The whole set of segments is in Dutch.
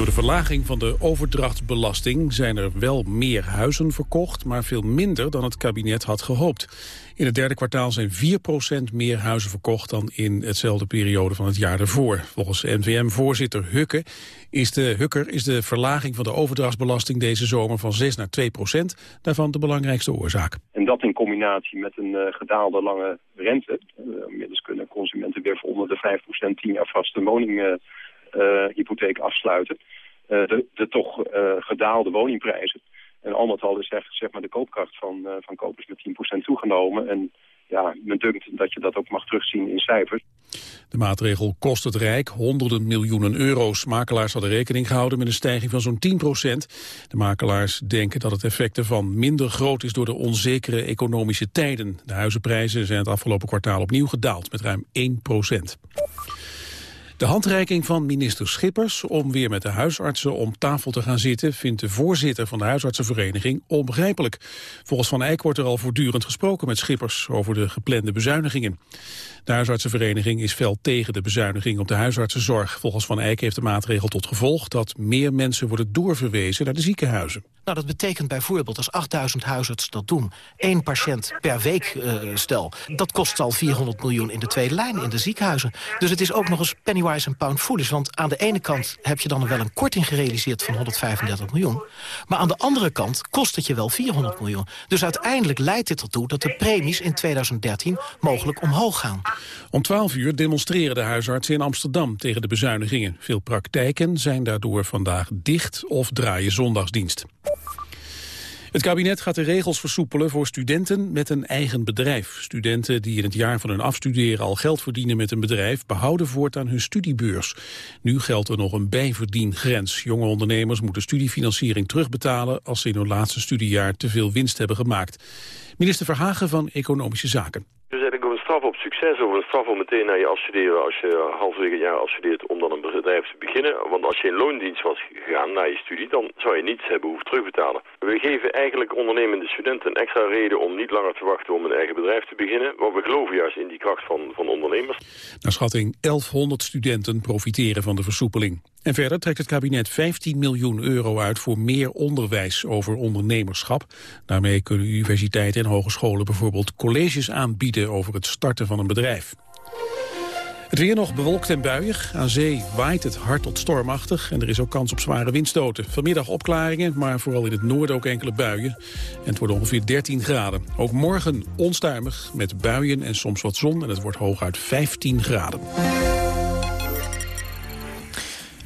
Door de verlaging van de overdrachtsbelasting zijn er wel meer huizen verkocht, maar veel minder dan het kabinet had gehoopt. In het derde kwartaal zijn 4% meer huizen verkocht dan in hetzelfde periode van het jaar ervoor. Volgens NVM-voorzitter Hukke is de, Hukker is de verlaging van de overdrachtsbelasting deze zomer van 6 naar 2%, daarvan de belangrijkste oorzaak. En dat in combinatie met een uh, gedaalde lange rente. Uh, inmiddels kunnen consumenten weer voor onder de 5% 10 jaar vaste woninghypotheek uh, afsluiten. de, de toch gedaalde woningprijzen en al met al is zeg maar, de koopkracht van, van kopers met 10% toegenomen. En ja, men dunkt dat je dat ook mag terugzien in cijfers. De maatregel kost het Rijk honderden miljoenen euro's. Makelaars hadden rekening gehouden met een stijging van zo'n 10% De makelaars denken dat het effect ervan minder groot is door de onzekere economische tijden. De huizenprijzen zijn het afgelopen kwartaal opnieuw gedaald met ruim 1 de handreiking van minister Schippers om weer met de huisartsen om tafel te gaan zitten... vindt de voorzitter van de huisartsenvereniging onbegrijpelijk. Volgens Van Eyck wordt er al voortdurend gesproken met Schippers... over de geplande bezuinigingen. De huisartsenvereniging is fel tegen de bezuiniging op de huisartsenzorg. Volgens Van Eyck heeft de maatregel tot gevolg dat meer mensen worden doorverwezen naar de ziekenhuizen. Nou, dat betekent bijvoorbeeld als 8000 huisartsen dat doen... één patiënt per week uh, stel, dat kost al 400 miljoen in de tweede lijn in de ziekenhuizen. Dus het is ook nog eens pennywise en pound foolish. Want aan de ene kant heb je dan wel een korting gerealiseerd van 135 miljoen. Maar aan de andere kant kost het je wel 400 miljoen. Dus uiteindelijk leidt dit ertoe dat de premies in 2013 mogelijk omhoog gaan. Om 12 uur demonstreren de huisartsen in Amsterdam tegen de bezuinigingen. Veel praktijken zijn daardoor vandaag dicht of draaien zondagsdienst. Het kabinet gaat de regels versoepelen voor studenten met een eigen bedrijf. Studenten die in het jaar van hun afstuderen al geld verdienen met een bedrijf... behouden voortaan hun studiebeurs. Nu geldt er nog een bijverdiengrens. Jonge ondernemers moeten studiefinanciering terugbetalen... als ze in hun laatste studiejaar te veel winst hebben gemaakt. Minister Verhagen van Economische Zaken. Dus op succes, over een straf om meteen naar je afstuderen als je halverwege het jaar afstudeert om dan een bedrijf te beginnen. Want als je in loondienst was gegaan na je studie, dan zou je niets hebben hoeven terugbetalen. We geven eigenlijk ondernemende studenten een extra reden om niet langer te wachten om een eigen bedrijf te beginnen. Want we geloven juist in die kracht van, van ondernemers. Naar schatting 1100 studenten profiteren van de versoepeling. En verder trekt het kabinet 15 miljoen euro uit voor meer onderwijs over ondernemerschap. Daarmee kunnen universiteiten en hogescholen bijvoorbeeld colleges aanbieden over het starten van een bedrijf. Het weer nog bewolkt en buiig. Aan zee waait het hard tot stormachtig en er is ook kans op zware windstoten. Vanmiddag opklaringen, maar vooral in het noorden ook enkele buien. En het wordt ongeveer 13 graden. Ook morgen onstuimig met buien en soms wat zon en het wordt hooguit 15 graden.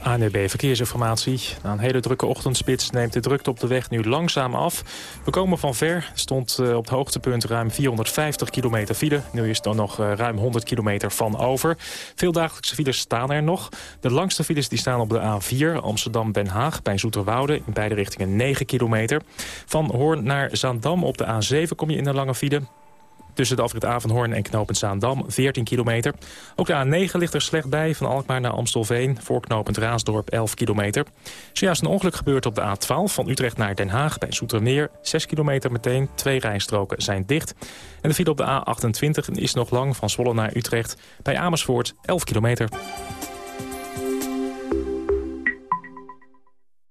ANB Verkeersinformatie. Na een hele drukke ochtendspits neemt de drukte op de weg nu langzaam af. We komen van ver. Stond uh, op het hoogtepunt ruim 450 kilometer file. Nu is er nog uh, ruim 100 kilometer van over. Veel dagelijkse files staan er nog. De langste files die staan op de A4 Amsterdam-Den Haag bij Zoeterwoude. In beide richtingen 9 kilometer. Van Hoorn naar Zaandam op de A7 kom je in een lange file. Tussen de afrit Avanhoorn en knooppunt Zaandam, 14 kilometer. Ook de A9 ligt er slecht bij, van Alkmaar naar Amstelveen... voor knooppunt Raasdorp, 11 kilometer. Zojuist een ongeluk gebeurt op de A12 van Utrecht naar Den Haag... bij Zoetermeer, 6 kilometer meteen. Twee rijstroken zijn dicht. En de file op de A28 is nog lang van Zwolle naar Utrecht... bij Amersfoort, 11 kilometer.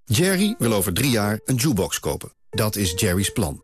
Jerry wil over drie jaar een jukebox kopen. Dat is Jerry's plan.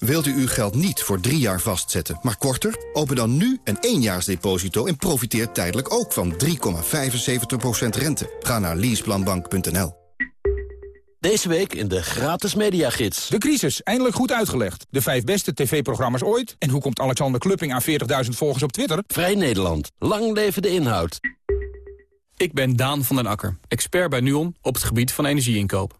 Wilt u uw geld niet voor drie jaar vastzetten, maar korter? Open dan nu een éénjaarsdeposito en profiteer tijdelijk ook van 3,75% rente. Ga naar leaseplanbank.nl. Deze week in de gratis mediagids. De crisis, eindelijk goed uitgelegd. De vijf beste tv-programma's ooit. En hoe komt Alexander Klupping aan 40.000 volgers op Twitter? Vrij Nederland. Lang leven de inhoud. Ik ben Daan van den Akker, expert bij NUON op het gebied van energieinkoop.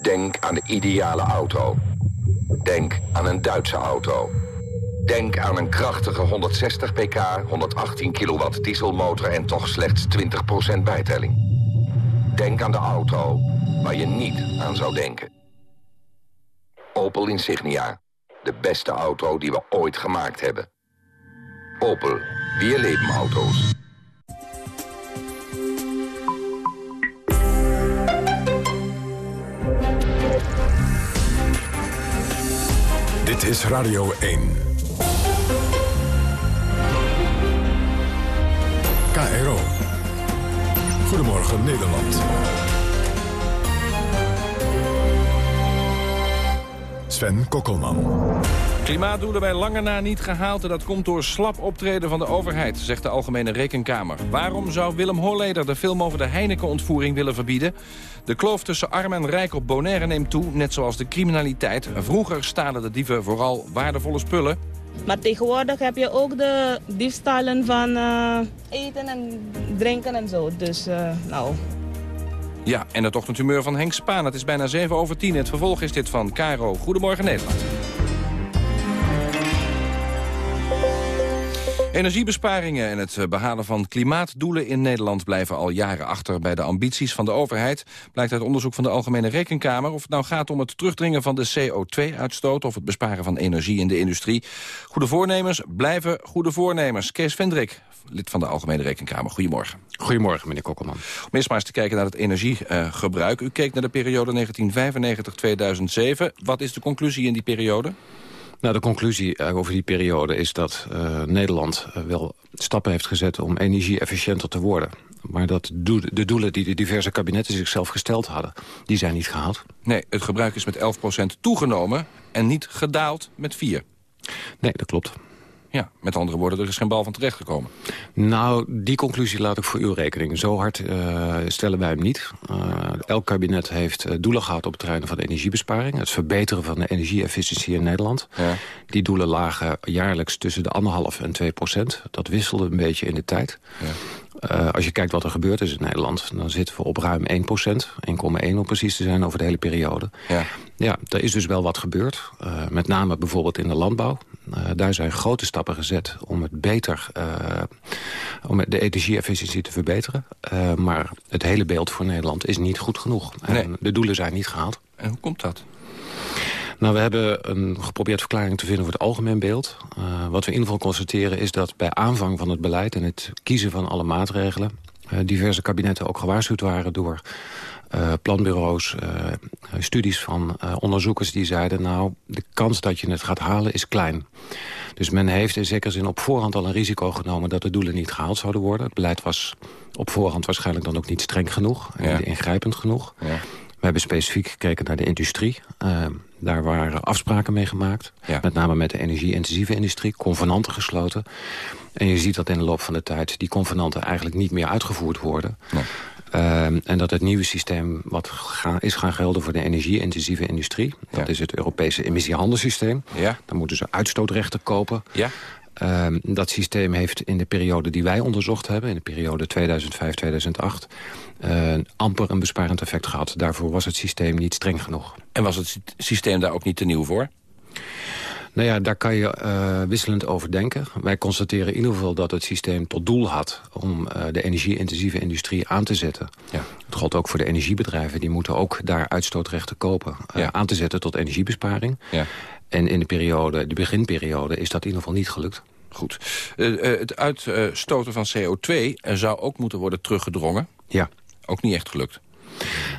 Denk aan de ideale auto. Denk aan een Duitse auto. Denk aan een krachtige 160 pk, 118 kilowatt dieselmotor en toch slechts 20% bijtelling. Denk aan de auto waar je niet aan zou denken. Opel Insignia. De beste auto die we ooit gemaakt hebben. Opel. Wir leben auto's. Dit is Radio 1. KRO. Goedemorgen Nederland. Sven Kokkelman. Klimaatdoelen bij lange na niet gehaald en dat komt door slap optreden van de overheid, zegt de Algemene Rekenkamer. Waarom zou Willem Holleder de film over de Heineken-ontvoering willen verbieden? De kloof tussen arm en rijk op Bonaire neemt toe, net zoals de criminaliteit. Vroeger stalen de dieven vooral waardevolle spullen. Maar tegenwoordig heb je ook de diefstallen van uh, eten en drinken en zo. Dus, uh, nou... Ja, en het ochtendhumeur van Henk Spaan. Het is bijna 7 over 10. Het vervolg is dit van Caro. Goedemorgen Nederland. Energiebesparingen en het behalen van klimaatdoelen in Nederland... blijven al jaren achter bij de ambities van de overheid. Blijkt uit onderzoek van de Algemene Rekenkamer. Of het nou gaat om het terugdringen van de CO2-uitstoot... of het besparen van energie in de industrie. Goede voornemens blijven goede voornemens. Kees Vendrik, lid van de Algemene Rekenkamer. Goedemorgen. Goedemorgen, meneer Kokkelman. Om eerst maar eens te kijken naar het energiegebruik. U keek naar de periode 1995-2007. Wat is de conclusie in die periode? Nou, de conclusie eh, over die periode is dat uh, Nederland uh, wel stappen heeft gezet om energie-efficiënter te worden. Maar dat de doelen die de diverse kabinetten zichzelf gesteld hadden, die zijn niet gehaald. Nee, het gebruik is met 11% toegenomen en niet gedaald met 4. Nee, dat klopt. Ja, met andere woorden, er is geen bal van terechtgekomen. Nou, die conclusie laat ik voor uw rekening. Zo hard uh, stellen wij hem niet. Uh, elk kabinet heeft uh, doelen gehad op het terrein van de energiebesparing. Het verbeteren van de energie-efficiëntie in Nederland. Ja. Die doelen lagen jaarlijks tussen de anderhalf en 2 procent. Dat wisselde een beetje in de tijd. Ja. Uh, als je kijkt wat er gebeurd is in Nederland... dan zitten we op ruim 1 procent, 1,1 om precies te zijn over de hele periode. Ja, ja er is dus wel wat gebeurd. Uh, met name bijvoorbeeld in de landbouw. Uh, daar zijn grote stappen gezet om het beter... om de energie-efficiëntie te verbeteren. maar het hele beeld voor Nederland is niet goed genoeg. Nee. En de doelen zijn niet gehaald. En hoe komt dat? Nou, we hebben een geprobeerd verklaring te vinden voor het algemeen beeld. Uh, wat we in ieder geval constateren is dat bij aanvang van het beleid... en het kiezen van alle maatregelen... Uh, diverse kabinetten ook gewaarschuwd waren door uh, planbureaus... studies van onderzoekers die zeiden... nou, de kans dat je het gaat halen is klein. Dus men heeft in zekere zin op voorhand al een risico genomen... dat de doelen niet gehaald zouden worden. Het beleid was op voorhand waarschijnlijk dan ook niet streng genoeg... en ja. ingrijpend genoeg. Ja. We hebben specifiek gekeken naar de industrie. Uh, daar waren afspraken mee gemaakt. Ja. Met name met de energie-intensieve industrie. Convenanten gesloten. En je ziet dat in de loop van de tijd die convenanten eigenlijk niet meer uitgevoerd worden. Nee. Uh, en dat het nieuwe systeem wat ga, is gaan gelden voor de energie-intensieve industrie... Ja. dat is het Europese emissiehandelssysteem. Ja. Dan moeten ze uitstootrechten kopen. Ja. Uh, dat systeem heeft in de periode die wij onderzocht hebben... in de periode 2005-2008... Uh, amper een besparend effect gehad. Daarvoor was het systeem niet streng genoeg. En was het systeem daar ook niet te nieuw voor? Nou ja, daar kan je uh, wisselend over denken. Wij constateren in ieder geval dat het systeem tot doel had... om uh, de energie-intensieve industrie aan te zetten. Ja. Het geldt ook voor de energiebedrijven. Die moeten ook daar uitstootrechten kopen. Uh, ja. Aan te zetten tot energiebesparing. Ja. En in de, periode, de beginperiode is dat in ieder geval niet gelukt. Goed. het uitstoten van CO2 zou ook moeten worden teruggedrongen. Ja. Ook niet echt gelukt.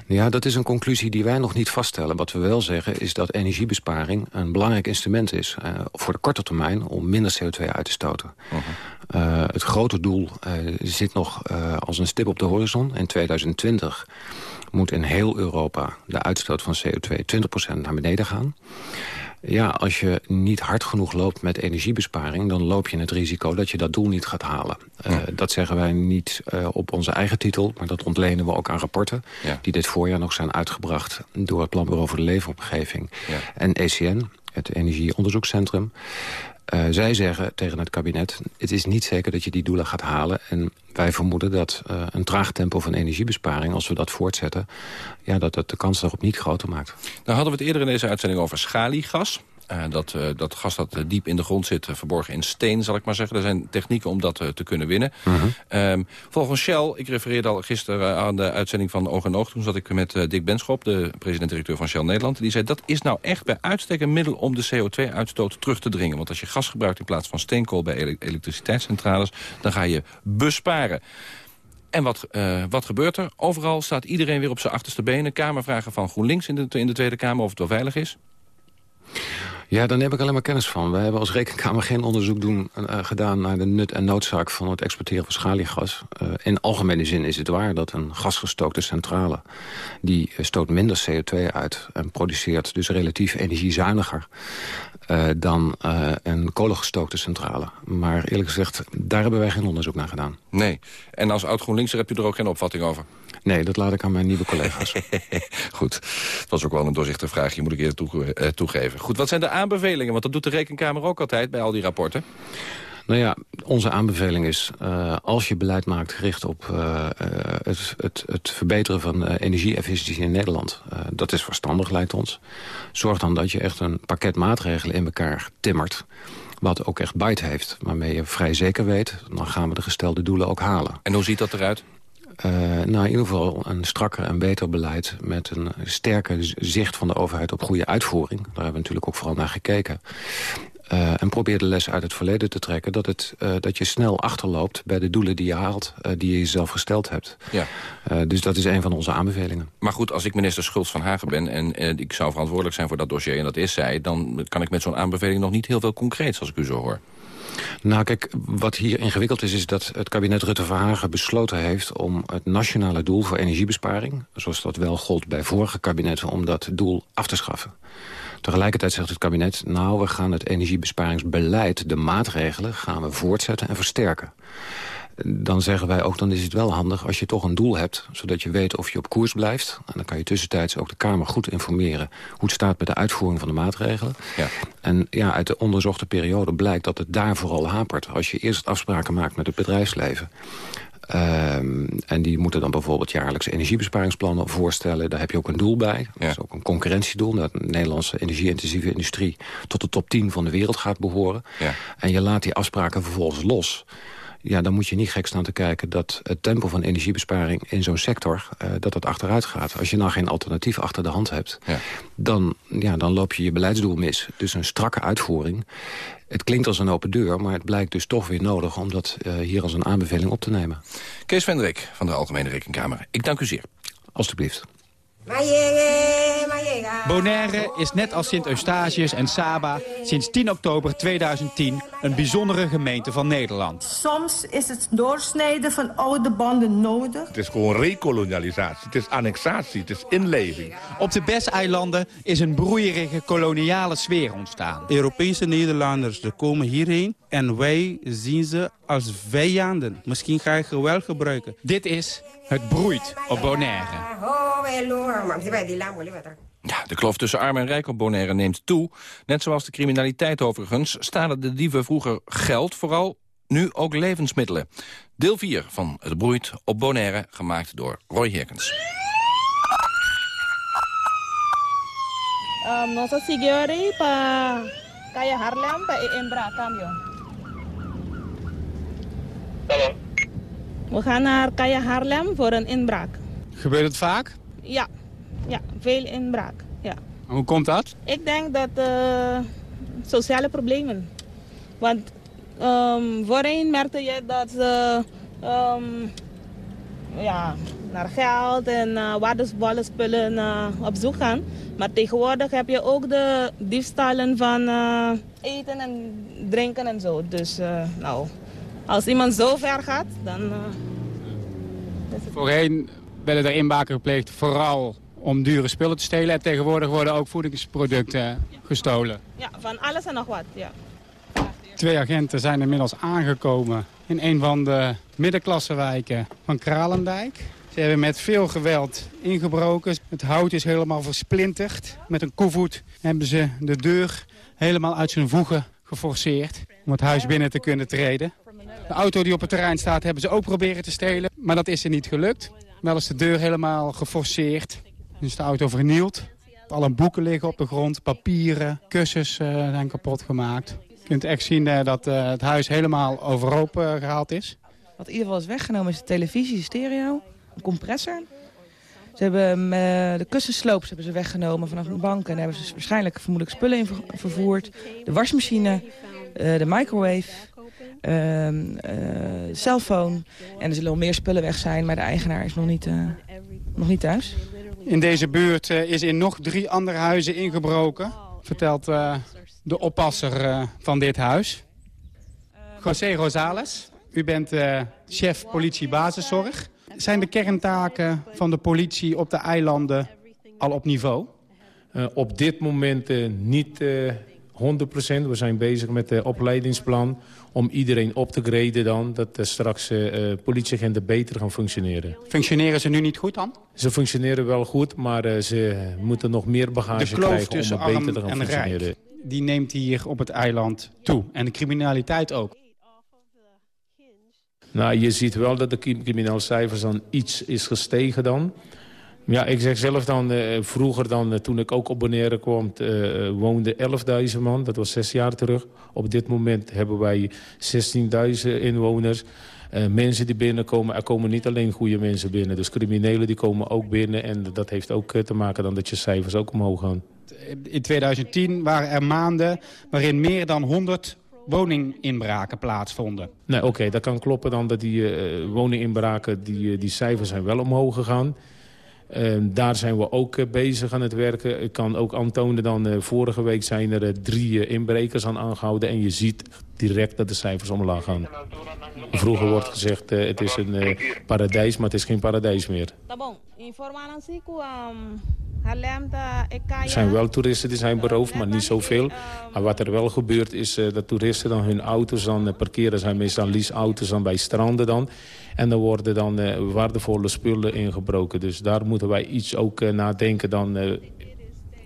Ja, dat is een conclusie die wij nog niet vaststellen. Wat we wel zeggen is dat energiebesparing een belangrijk instrument is... Uh, voor de korte termijn om minder CO2 uit te stoten. Uh -huh. uh, het grote doel uh, zit nog als een stip op de horizon. In 2020 moet in heel Europa de uitstoot van CO2 20% naar beneden gaan. Ja, als je niet hard genoeg loopt met energiebesparing... dan loop je het risico dat je dat doel niet gaat halen. Uh, dat zeggen wij niet uh, op onze eigen titel... maar dat ontlenen we ook aan rapporten... Ja. die dit voorjaar nog zijn uitgebracht... door het Planbureau voor de Leefomgeving ja. en ECN, het Energieonderzoekscentrum. Uh, zij zeggen tegen het kabinet... het is niet zeker dat je die doelen gaat halen. En wij vermoeden dat uh, een traag tempo van energiebesparing... als we dat voortzetten, ja, dat het de kans daarop niet groter maakt. Nou hadden we het eerder in deze uitzending over schaliegas. Uh, dat, uh, dat gas dat uh, diep in de grond zit, verborgen in steen, zal ik maar zeggen. Er zijn technieken om dat te kunnen winnen. -huh. um, volgens Shell, ik refereerde al gisteren aan de uitzending van Oog en Oog... toen zat ik met Dick Benschop, de president-directeur van Shell Nederland. Die zei, dat is nou echt bij uitstek een middel om de CO2-uitstoot terug te dringen. Want als je gas gebruikt in plaats van steenkool bij ele elektriciteitscentrales... dan ga je besparen. En wat, uh, wat gebeurt er? Overal staat iedereen weer op zijn achterste benen. Kamervragen van GroenLinks in de, in de Tweede Kamer of het wel veilig is. Ja, daar heb ik alleen maar kennis van. Wij hebben als Rekenkamer geen onderzoek doen, uh, gedaan... naar de nut en noodzaak van het exporteren van schaliegas. Uh, in algemene zin is het waar dat een gasgestookte centrale... die stoot minder CO2 uit en produceert dus relatief energiezuiniger... Dan een kolengestookte centrale. Maar eerlijk gezegd, daar hebben wij geen onderzoek naar gedaan. Nee. En als oud-GroenLinkser heb je er ook geen opvatting over? Nee, dat laat ik aan mijn nieuwe collega's. Goed. Dat was ook wel een doorzichtige vraagje, moet ik eerder toege uh, toegeven. Goed, wat zijn de aanbevelingen? Want dat doet de Rekenkamer ook altijd bij al die rapporten. Nou ja, onze aanbeveling is, uh, als je beleid maakt gericht op uh, het, het, het verbeteren van uh, energie-efficiëntie in Nederland, dat is verstandig, lijkt ons. Zorg dan dat je echt een pakket maatregelen in elkaar timmert, wat ook echt bite heeft, waarmee je vrij zeker weet, dan gaan we de gestelde doelen ook halen. En hoe ziet dat eruit? Uh, nou, in ieder geval een strakker en beter beleid... met een sterke zicht van de overheid op goede uitvoering. Daar hebben we natuurlijk ook vooral naar gekeken. Uh, en probeer de les uit het verleden te trekken... dat, het, uh, dat je snel achterloopt bij de doelen die je haalt... Uh, die je jezelf gesteld hebt. Ja. dus dat is een van onze aanbevelingen. Maar goed, als ik minister Schultz van Hagen ben... en ik zou verantwoordelijk zijn voor dat dossier, en dat is zij... dan kan ik met zo'n aanbeveling nog niet heel veel concreets, als ik u zo hoor. Nou kijk, wat hier ingewikkeld is, is dat het kabinet Rutte-Verhagen besloten heeft om het nationale doel voor energiebesparing, zoals dat wel gold bij vorige kabinetten, om dat doel af te schaffen. Tegelijkertijd zegt het kabinet, nou, we gaan het energiebesparingsbeleid, de maatregelen, gaan we voortzetten en versterken. Dan zeggen wij ook, dan is het wel handig als je toch een doel hebt... zodat je weet of je op koers blijft. En dan kan je tussentijds ook de Kamer goed informeren... hoe het staat met de uitvoering van de maatregelen. Ja. En ja, uit de onderzochte periode blijkt dat het daar vooral hapert. Als je eerst afspraken maakt met het bedrijfsleven... Um, en die moeten dan bijvoorbeeld jaarlijks energiebesparingsplannen voorstellen. Daar heb je ook een doel bij. Dat is ook een concurrentiedoel. Dat de Nederlandse energie-intensieve industrie tot de top 10 van de wereld gaat behoren. Ja. En je laat die afspraken vervolgens los ja, dan moet je niet gek staan te kijken dat het tempo van energiebesparing in zo'n sector, uh, dat dat achteruit gaat. Als je nou geen alternatief achter de hand hebt, ja. Dan, ja, dan loop je je beleidsdoel mis. Dus een strakke uitvoering. Het klinkt als een open deur, maar het blijkt dus toch weer nodig om dat uh, hier als een aanbeveling op te nemen. Kees Vendrik van de Algemene Rekenkamer. Ik dank u zeer. Alsjeblieft. Bonaire is net als Sint-Eustatius en Saba sinds 10 oktober 2010 een bijzondere gemeente van Nederland. Soms is het doorsnijden van oude banden nodig. Het is gewoon rekolonialisatie, het is annexatie, het is inleving. Op de Bes-eilanden is een broeierige koloniale sfeer ontstaan. Europese Nederlanders komen hierheen en wij zien ze als vijanden. Misschien ga je geweld gebruiken. Dit is Het broeit op Bonaire. Ja, de kloof tussen arm en rijk op Bonaire neemt toe. Net zoals de criminaliteit overigens stalen de dieven vroeger geld, vooral nu ook levensmiddelen. Deel 4 van Het broeit op Bonaire, gemaakt door Roy Herkens. Um, no siguri pa kaya Harlem pa Embra cambio. Hallo. We gaan naar Kaya Harlem voor een inbraak. Gebeurt het vaak? Ja, ja veel inbraak. Ja. Hoe komt dat? Ik denk dat uh, sociale problemen. Want um, voorheen merkte je dat ze um, ja, naar geld en uh, waardevolle spullen uh, op zoek gaan. Maar tegenwoordig heb je ook de diefstallen van uh, eten en drinken en zo. Dus nou, als iemand zo ver gaat, dan... Voorheen werden er inbraken gepleegd vooral om dure spullen te stelen. En tegenwoordig worden ook voedingsproducten gestolen. Ja, van alles en nog wat, ja. Twee agenten zijn inmiddels aangekomen in een van de middenklassewijken van Kralendijk. Ze hebben met veel geweld ingebroken. Het hout is helemaal versplinterd. Met een koevoet hebben ze de deur helemaal uit zijn voegen geforceerd... om het huis binnen te kunnen treden. De auto die op het terrein staat hebben ze ook proberen te stelen. Maar dat is er niet gelukt. Wel is de deur helemaal geforceerd. Is de auto vernield. Alle boeken liggen op de grond, papieren, kussens uh, zijn kapot gemaakt. Je kunt echt zien uh, dat uh, het huis helemaal overhoop gehaald is. Wat in ieder geval is weggenomen is de televisie, de stereo, een compressor. Ze hebben de kussensloops hebben ze weggenomen vanaf de bank. En daar hebben ze waarschijnlijk vermoedelijk spullen in vervoerd. De wasmachine, de microwave, uh, uh, cellfoon. En er zullen wel meer spullen weg zijn, maar de eigenaar is nog niet, nog niet thuis. In deze buurt is in nog drie andere huizen ingebroken, vertelt de oppasser van dit huis. José Rosales, u bent chef politie baseszorg. Zijn de kerntaken van de politie op de eilanden al op niveau? op dit moment niet 100%. We zijn bezig met het opleidingsplan om iedereen op te graden dan. Dat straks uh, politieagenten beter gaan functioneren. Functioneren ze nu niet goed dan? Ze functioneren wel goed, maar uh, ze moeten nog meer bagage krijgen om beter te gaan functioneren. Rijk, die neemt hier op het eiland toe. En de criminaliteit ook. Nou, je ziet wel dat de criminele cijfers dan iets is gestegen dan. Ja, ik zeg zelf dan, uh, vroeger dan, uh, toen ik ook op Bonaire kwam, uh, woonde 11.000 man. Dat was zes jaar terug. Op dit moment hebben wij 16.000 inwoners. mensen die binnenkomen, er komen niet alleen goede mensen binnen. Dus criminelen die komen ook binnen. En dat heeft ook te maken dan dat je cijfers ook omhoog gaan. In 2010 waren er maanden waarin meer dan 100 woninginbraken plaatsvonden. Nee, oké, okay, dat kan kloppen dan dat die woninginbraken, die, die cijfers zijn wel omhoog gegaan. Uh, daar zijn we ook uh, bezig aan het werken. Ik kan ook aantonen dan, uh, vorige week zijn er drie inbrekers aan aangehouden. En je ziet direct dat de cijfers omlaag gaan. Vroeger wordt gezegd, het is een paradijs, maar het is geen paradijs meer. Er zijn wel toeristen die zijn beroofd, maar niet zoveel. Maar wat er wel gebeurt is dat toeristen dan hun auto's dan parkeren. zijn meestal leaseauto's dan bij stranden dan. En dan worden dan uh, waardevolle spullen ingebroken. Dus daar moeten wij iets ook uh, nadenken dan... Uh,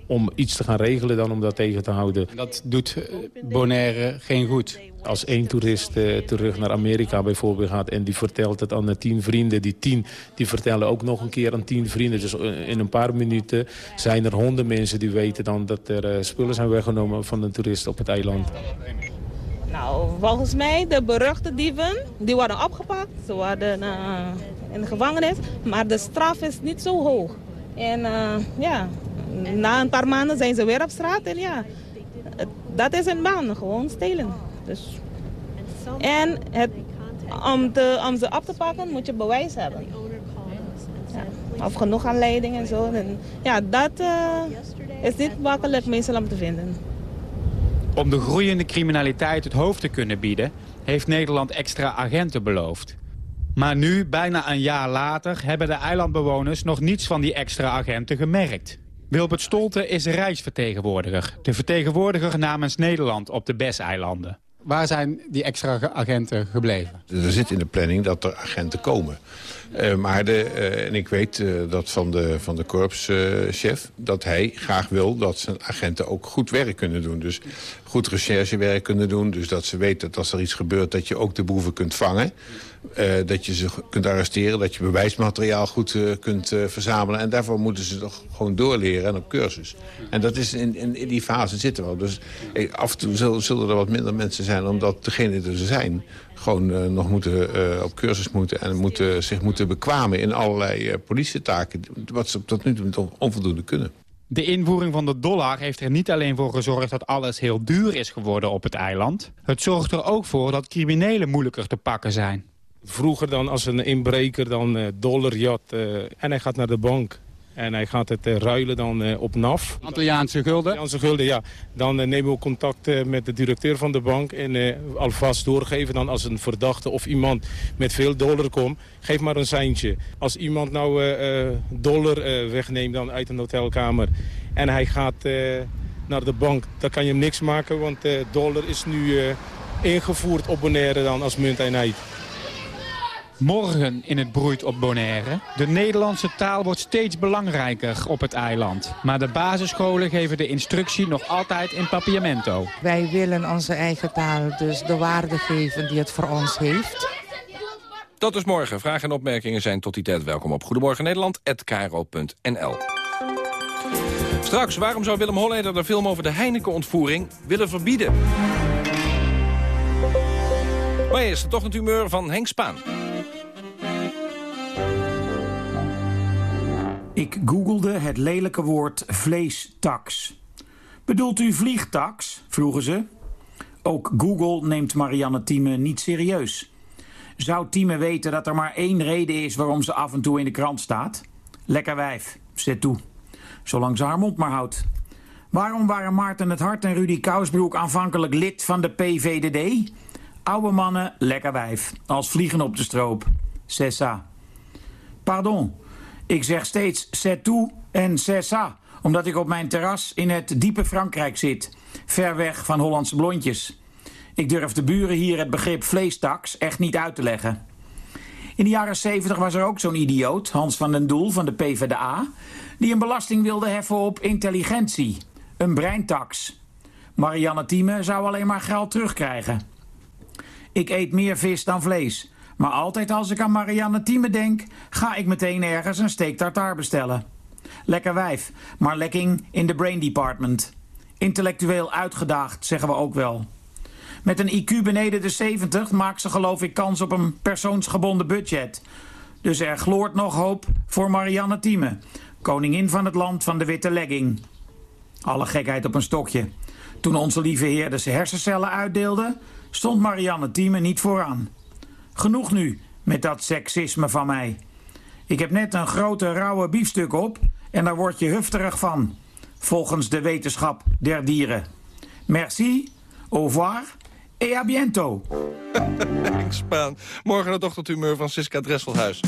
om iets te gaan regelen dan om dat tegen te houden. Dat doet Bonaire geen goed? Als één toerist terug naar Amerika bijvoorbeeld gaat... en die vertelt het aan tien vrienden... die tien die vertellen ook nog een keer aan tien vrienden. Dus in een paar minuten zijn er honderd mensen die weten dan... dat er spullen zijn weggenomen van een toerist op het eiland. Nou, volgens mij de beruchte dieven, die worden opgepakt. Ze worden uh, in de gevangenis. Maar de straf is niet zo hoog. En uh, ja, na een paar maanden zijn ze weer op straat. En ja, dat is een baan, gewoon stelen. Dus. En het, om, om ze op te pakken moet je bewijs hebben. Of genoeg aanleiding en zo. En, ja, dat uh, is niet makkelijk meestal om te vinden. Om de groeiende criminaliteit het hoofd te kunnen bieden... heeft Nederland extra agenten beloofd. Maar nu, bijna een jaar later, hebben de eilandbewoners nog niets van die extra agenten gemerkt. Wilbert Stolte is reisvertegenwoordiger. De vertegenwoordiger namens Nederland op de BES-eilanden. Waar zijn die extra agenten gebleven? Er zit in de planning dat er agenten komen. Uh, maar de, uh, en ik weet uh, dat van de, van de korpschef... dat hij graag wil dat zijn agenten ook goed werk kunnen doen. Dus goed recherchewerk kunnen doen. Dus dat ze weten dat als er iets gebeurt... dat je ook de boeven kunt vangen. Dat je ze kunt arresteren. Dat je bewijsmateriaal goed kunt verzamelen. En daarvoor moeten ze toch gewoon doorleren en op cursus. En dat is in, in, die fase zitten we al. Dus af en toe zullen, er wat minder mensen zijn... omdat degene er zijn gewoon nog moeten, op cursus moeten... en moeten, zich moeten bekwamen in allerlei politietaken... wat ze tot nu toe onvoldoende kunnen. De invoering van de dollar heeft er niet alleen voor gezorgd dat alles heel duur is geworden op het eiland. Het zorgt er ook voor dat criminelen moeilijker te pakken zijn. Vroeger dan als een inbreker dan dollar jat en hij gaat naar de bank En hij gaat het ruilen dan op NAF. Antilliaanse gulden? Antilliaanse gulden, ja. Dan nemen we contact met de directeur van de bank. En alvast doorgeven dan als een verdachte of iemand met veel dollar komt. Geef maar een seintje. Als iemand nou dollar wegneemt dan uit een hotelkamer. En hij gaat naar de bank. Dan kan je hem niks maken, want dollar is nu ingevoerd op Bonaire dan als munteenheid. Morgen in het broeit op Bonaire. De Nederlandse taal wordt steeds belangrijker op het eiland. Maar de basisscholen geven de instructie nog altijd in papiamento. Wij willen onze eigen taal dus de waarde geven die het voor ons heeft. Tot dus morgen. Vragen en opmerkingen zijn tot die tijd welkom op Goedemorgen Nederland@kro.nl. Straks, waarom zou Willem Holleder de film over de Heineken-ontvoering willen verbieden? Maar eerst het ochtendhumeur van Henk Spaan. Ik googelde het lelijke woord vleestax. Bedoelt u vliegtax? vroegen ze. Ook Google neemt Marianne Thieme niet serieus. Zou Thieme weten dat er maar één reden is waarom ze af en toe in de krant staat? Lekker wijf, zet toe. Zolang ze haar mond maar houdt. Waarom waren Maarten het Hart en Rudy Kousbroek aanvankelijk lid van de PVDD? Oude mannen, lekker wijf. Als vliegen op de stroop. Cessa. Pardon, ik zeg steeds c'est tout en cessa, omdat ik op mijn terras in het diepe Frankrijk zit, ver weg van Hollandse blondjes. Ik durf de buren hier het begrip vleestaks echt niet uit te leggen. In de jaren 70 was er ook zo'n idioot, Hans van den Doel van de PvdA, die een belasting wilde heffen op intelligentie, een breintaks. Marianne Thieme zou alleen maar geld terugkrijgen. Ik eet meer vis dan vlees. Maar altijd als ik aan Marianne Thieme denk, ga ik meteen ergens een steak tartaar bestellen. Lekker wijf, maar lekking in de brain department. Intellectueel uitgedaagd, zeggen we ook wel. Met een IQ beneden de 70 maakt ze geloof ik kans op een persoonsgebonden budget. Dus er gloort nog hoop voor Marianne Thieme, koningin van het land van de witte legging. Alle gekheid op een stokje. Toen onze lieve heer de hersencellen uitdeelde, stond Marianne Thieme niet vooraan. Genoeg nu met dat seksisme van mij. Ik heb net een grote rauwe biefstuk op en daar word je hufterig van. Volgens de wetenschap der dieren. Merci, au revoir et à bientôt. Morgen het ochtendhumeur van Siska Dresselhuis.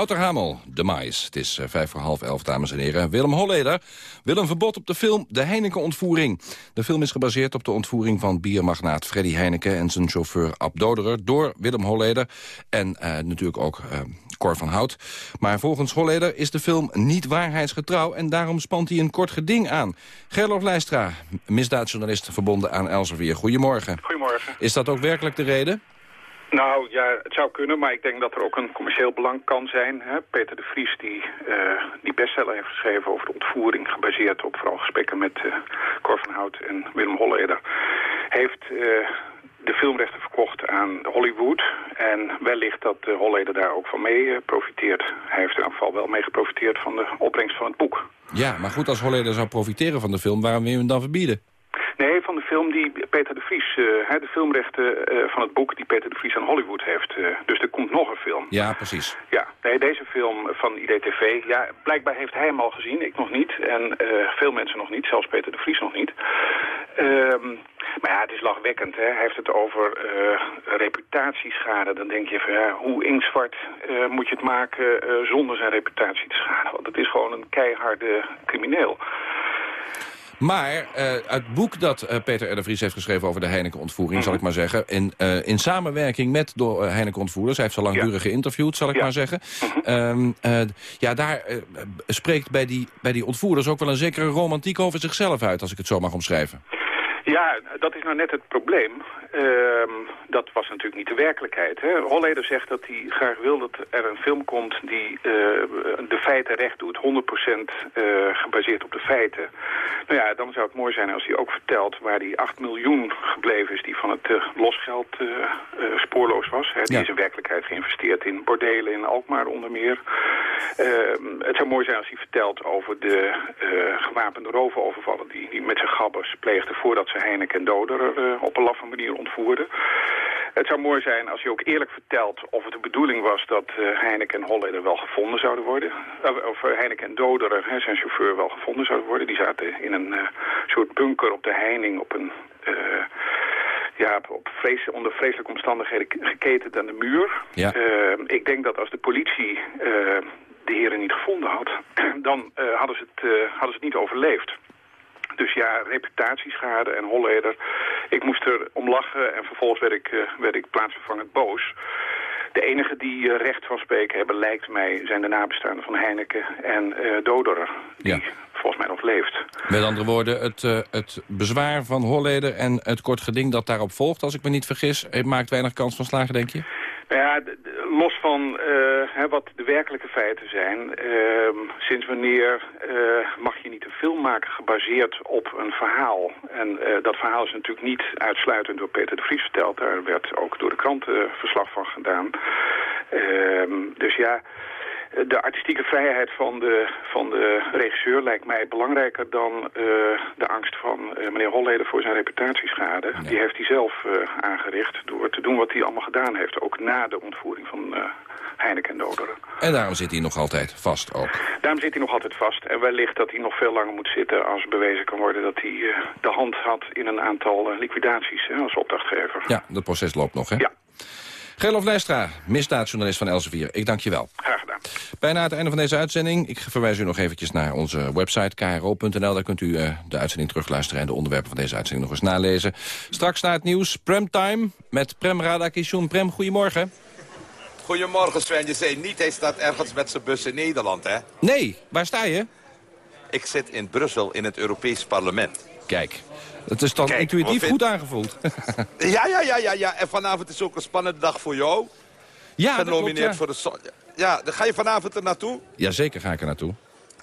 Wouter Hamel, De Mais. Het is eh, vijf voor half elf, dames en heren. Willem Holleder wil een verbod op de film De Heineken-ontvoering. De film is gebaseerd op de ontvoering van biermagnaat Freddy Heineken... en zijn chauffeur Ab Doderer door Willem Holleder. En uh, natuurlijk ook uh, Cor van Hout. Maar volgens Holleder is de film niet waarheidsgetrouw... en daarom spant hij een kort geding aan. Gerlof Leistra, misdaadjournalist verbonden aan Elsevier. Goedemorgen. Goedemorgen. Is dat ook werkelijk de reden? Nou ja, het zou kunnen, maar ik denk dat er ook een commercieel belang kan zijn. Hè? Peter de Vries, die uh, die bestseller heeft geschreven over de ontvoering... gebaseerd op vooral gesprekken met uh, Cor van Hout en Willem Holleder... heeft uh, de filmrechten verkocht aan Hollywood. En wellicht dat Holleder daar ook van mee profiteert. Hij heeft in ieder geval wel mee geprofiteerd van de opbrengst van het boek. Ja, maar goed, als Holleder zou profiteren van de film, waarom wil je hem dan verbieden? Nee, van de film die Peter de Vries, uh, de filmrechten uh, van het boek die Peter de Vries aan Hollywood heeft. Uh, dus er komt nog een film. Ja, precies. Ja, nee, deze film van IDTV, ja, blijkbaar heeft hij hem al gezien, ik nog niet. En veel mensen nog niet, zelfs Peter de Vries nog niet. Um, maar ja, het is lachwekkend. Hè? Hij heeft het over reputatieschade. Dan denk je van, ja, hoe inktzwart moet je het maken zonder zijn reputatie te schaden? Want het is gewoon een keiharde crimineel. Maar uh, het boek dat uh, Peter R. de Vries heeft geschreven over de Heineken-ontvoering, mm zal ik maar zeggen... In, uh, in samenwerking met de Heineken-ontvoerders, hij heeft ze langdurig ja. geïnterviewd, zal ik ja. maar zeggen... -hmm. ja, daar spreekt bij die, bij die ontvoerders ook wel een zekere romantiek over zichzelf uit, als ik het zo mag omschrijven. Ja, dat is nou net het probleem. Uh, dat was natuurlijk niet de werkelijkheid. Hè? Holleder zegt dat hij graag wil dat er een film komt die uh, de feiten recht doet. 100% uh, gebaseerd op de feiten. Nou ja, dan zou het mooi zijn als hij ook vertelt waar die 8 miljoen gebleven is... die van het uh, losgeld spoorloos was. Hè? Die ja. is in werkelijkheid geïnvesteerd in bordelen in Alkmaar onder meer. Ehm, het zou mooi zijn als hij vertelt over de gewapende roofovervallen... die hij met zijn gabbers pleegde voordat ze Heineken en Doder op een laffe manier ontvoerden. Het zou mooi zijn als hij ook eerlijk vertelt of het de bedoeling was dat uh, Heineken en Holleder wel gevonden zouden worden. Uh, of uh, Heineken en Doderer, hè, zijn chauffeur, wel gevonden zouden worden. Die zaten in een soort bunker op de Heining op een... ja, op vrees, onder vreselijke omstandigheden geketend aan de muur. Ja. ik denk dat als de politie de heren niet gevonden had, dan hadden, ze het, hadden ze het niet overleefd. Dus ja, reputatieschade en Holleder. Ik moest er om lachen en vervolgens werd ik, uh, werd ik plaatsvervangend boos. De enige die uh, recht van spreken hebben, lijkt mij, zijn de nabestaanden van Heineken en uh, Doderer. Die ja. volgens mij nog leeft. Met andere woorden, het, uh, het bezwaar van Holleder en het kort geding dat daarop volgt, als ik me niet vergis, maakt weinig kans van slagen, denk je? Nou ja, los van uh, hè, wat de werkelijke feiten zijn... Uh, sinds wanneer uh, mag je niet een film maken gebaseerd op een verhaal? En dat verhaal is natuurlijk niet uitsluitend door Peter de Vries verteld. Daar werd ook door de kranten verslag van gedaan. Ehm, dus ja de artistieke vrijheid van de, van de regisseur lijkt mij belangrijker dan uh, de angst van uh, meneer Holleder voor zijn reputatieschade. Nee. Die heeft hij zelf uh, aangericht door te doen wat hij allemaal gedaan heeft. Ook na de ontvoering van Heineken en Doderen. En daarom zit hij nog altijd vast ook? Daarom zit hij nog altijd vast. En wellicht dat hij nog veel langer moet zitten als bewezen kan worden dat hij de hand had in een aantal liquidaties hè, als opdrachtgever. Ja, dat proces loopt nog hè? Ja. Gerlof Leistra, misdaadjournalist van Elsevier. Ik dank je wel. Graag gedaan. Bijna het einde van deze uitzending. Ik verwijs u nog eventjes naar onze website kro.nl. Daar kunt u uh, de uitzending terugluisteren en de onderwerpen van deze uitzending nog eens nalezen. Straks na het nieuws, Premtime met Prem Radakishun. Prem, goedemorgen. Goedemorgen Sven. Je zei niet, hij staat ergens met zijn bus in Nederland, hè? Nee, waar sta je? Ik zit in Brussel in het Europees Parlement. Kijk, het is dan Kijk, intuïtief goed aangevoeld. ja, ja, ja, ja, ja. En vanavond is ook een spannende dag voor jou. Ja, Genomineerd voor de... So ja, dan ga je vanavond er naartoe? Jazeker ga ik er naartoe.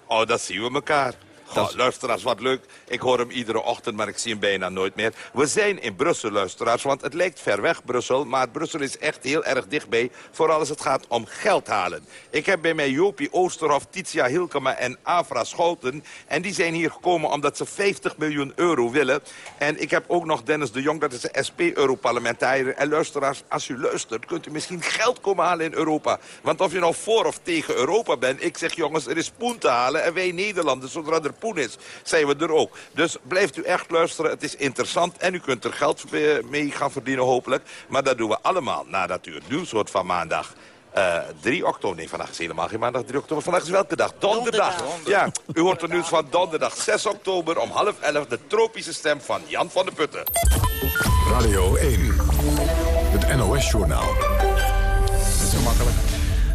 Oh, dat zien we elkaar. Goh, luisteraars, wat leuk. Ik hoor hem iedere ochtend, maar ik zie hem bijna nooit meer. We zijn in Brussel, luisteraars, want het lijkt ver weg, Brussel. Maar Brussel is echt heel erg dichtbij, vooral als het gaat om geld halen. Ik heb bij mij Jopie Oosterhof, Titia Hilkema en Afra Schouten. En die zijn hier gekomen omdat ze 50 miljoen euro willen. En ik heb ook nog Dennis de Jong, dat is de SP-europarlementariër. En luisteraars, als u luistert, kunt u misschien geld komen halen in Europa. Want of je nou voor of tegen Europa bent, ik zeg jongens, er is poen te halen. En wij Nederlanders, zodra er poen is, zijn we er ook. Dus blijft u echt luisteren, het is interessant en u kunt er geld mee gaan verdienen hopelijk. Maar dat doen we allemaal nadat u het nieuws hoort van maandag. Uh, 3 oktober, nee, vandaag is helemaal geen maandag 3 oktober. Vandaag is welke dag? Donderdag. Ja, u hoort er nu van donderdag 6 oktober om half 11 de tropische stem van Jan van der Putten. Radio 1, het NOS-journaal. Zo makkelijk.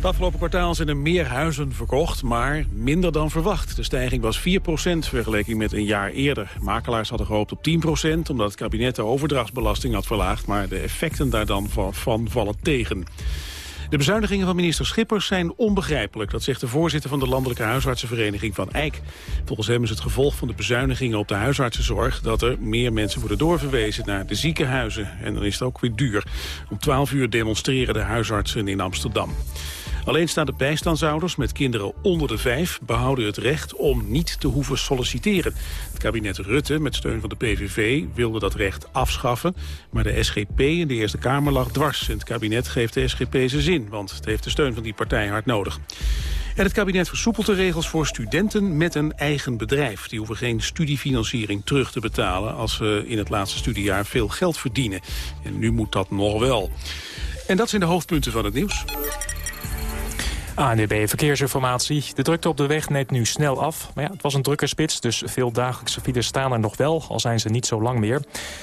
Het afgelopen kwartaal zijn er meer huizen verkocht, maar minder dan verwacht. De stijging was 4% vergeleken met een jaar eerder. Makelaars hadden gehoopt op 10% omdat het kabinet de overdrachtsbelasting had verlaagd... maar de effecten daar dan van vallen tegen. De bezuinigingen van minister Schippers zijn onbegrijpelijk. Dat zegt de voorzitter van de Landelijke Huisartsenvereniging van Eijk. Volgens hem is het gevolg van de bezuinigingen op de huisartsenzorg... dat er meer mensen worden doorverwezen naar de ziekenhuizen. En dan is het ook weer duur. Om 12 uur demonstreren de huisartsen in Amsterdam. Alleenstaande bijstandsouders met kinderen onder de vijf behouden het recht om niet te hoeven solliciteren. Het kabinet Rutte met steun van de PVV wilde dat recht afschaffen, maar de SGP in de Eerste Kamer lag dwars. En het kabinet geeft de SGP zijn zin, want het heeft de steun van die partij hard nodig. En het kabinet versoepelt de regels voor studenten met een eigen bedrijf. Die hoeven geen studiefinanciering terug te betalen als ze in het laatste studiejaar veel geld verdienen. En nu moet dat nog wel. En dat zijn de hoofdpunten van het nieuws. ANDB Verkeersinformatie. De drukte op de weg neemt nu snel af. Maar ja, het was een drukke spits, dus veel dagelijkse files staan er nog wel... al zijn ze niet zo lang meer.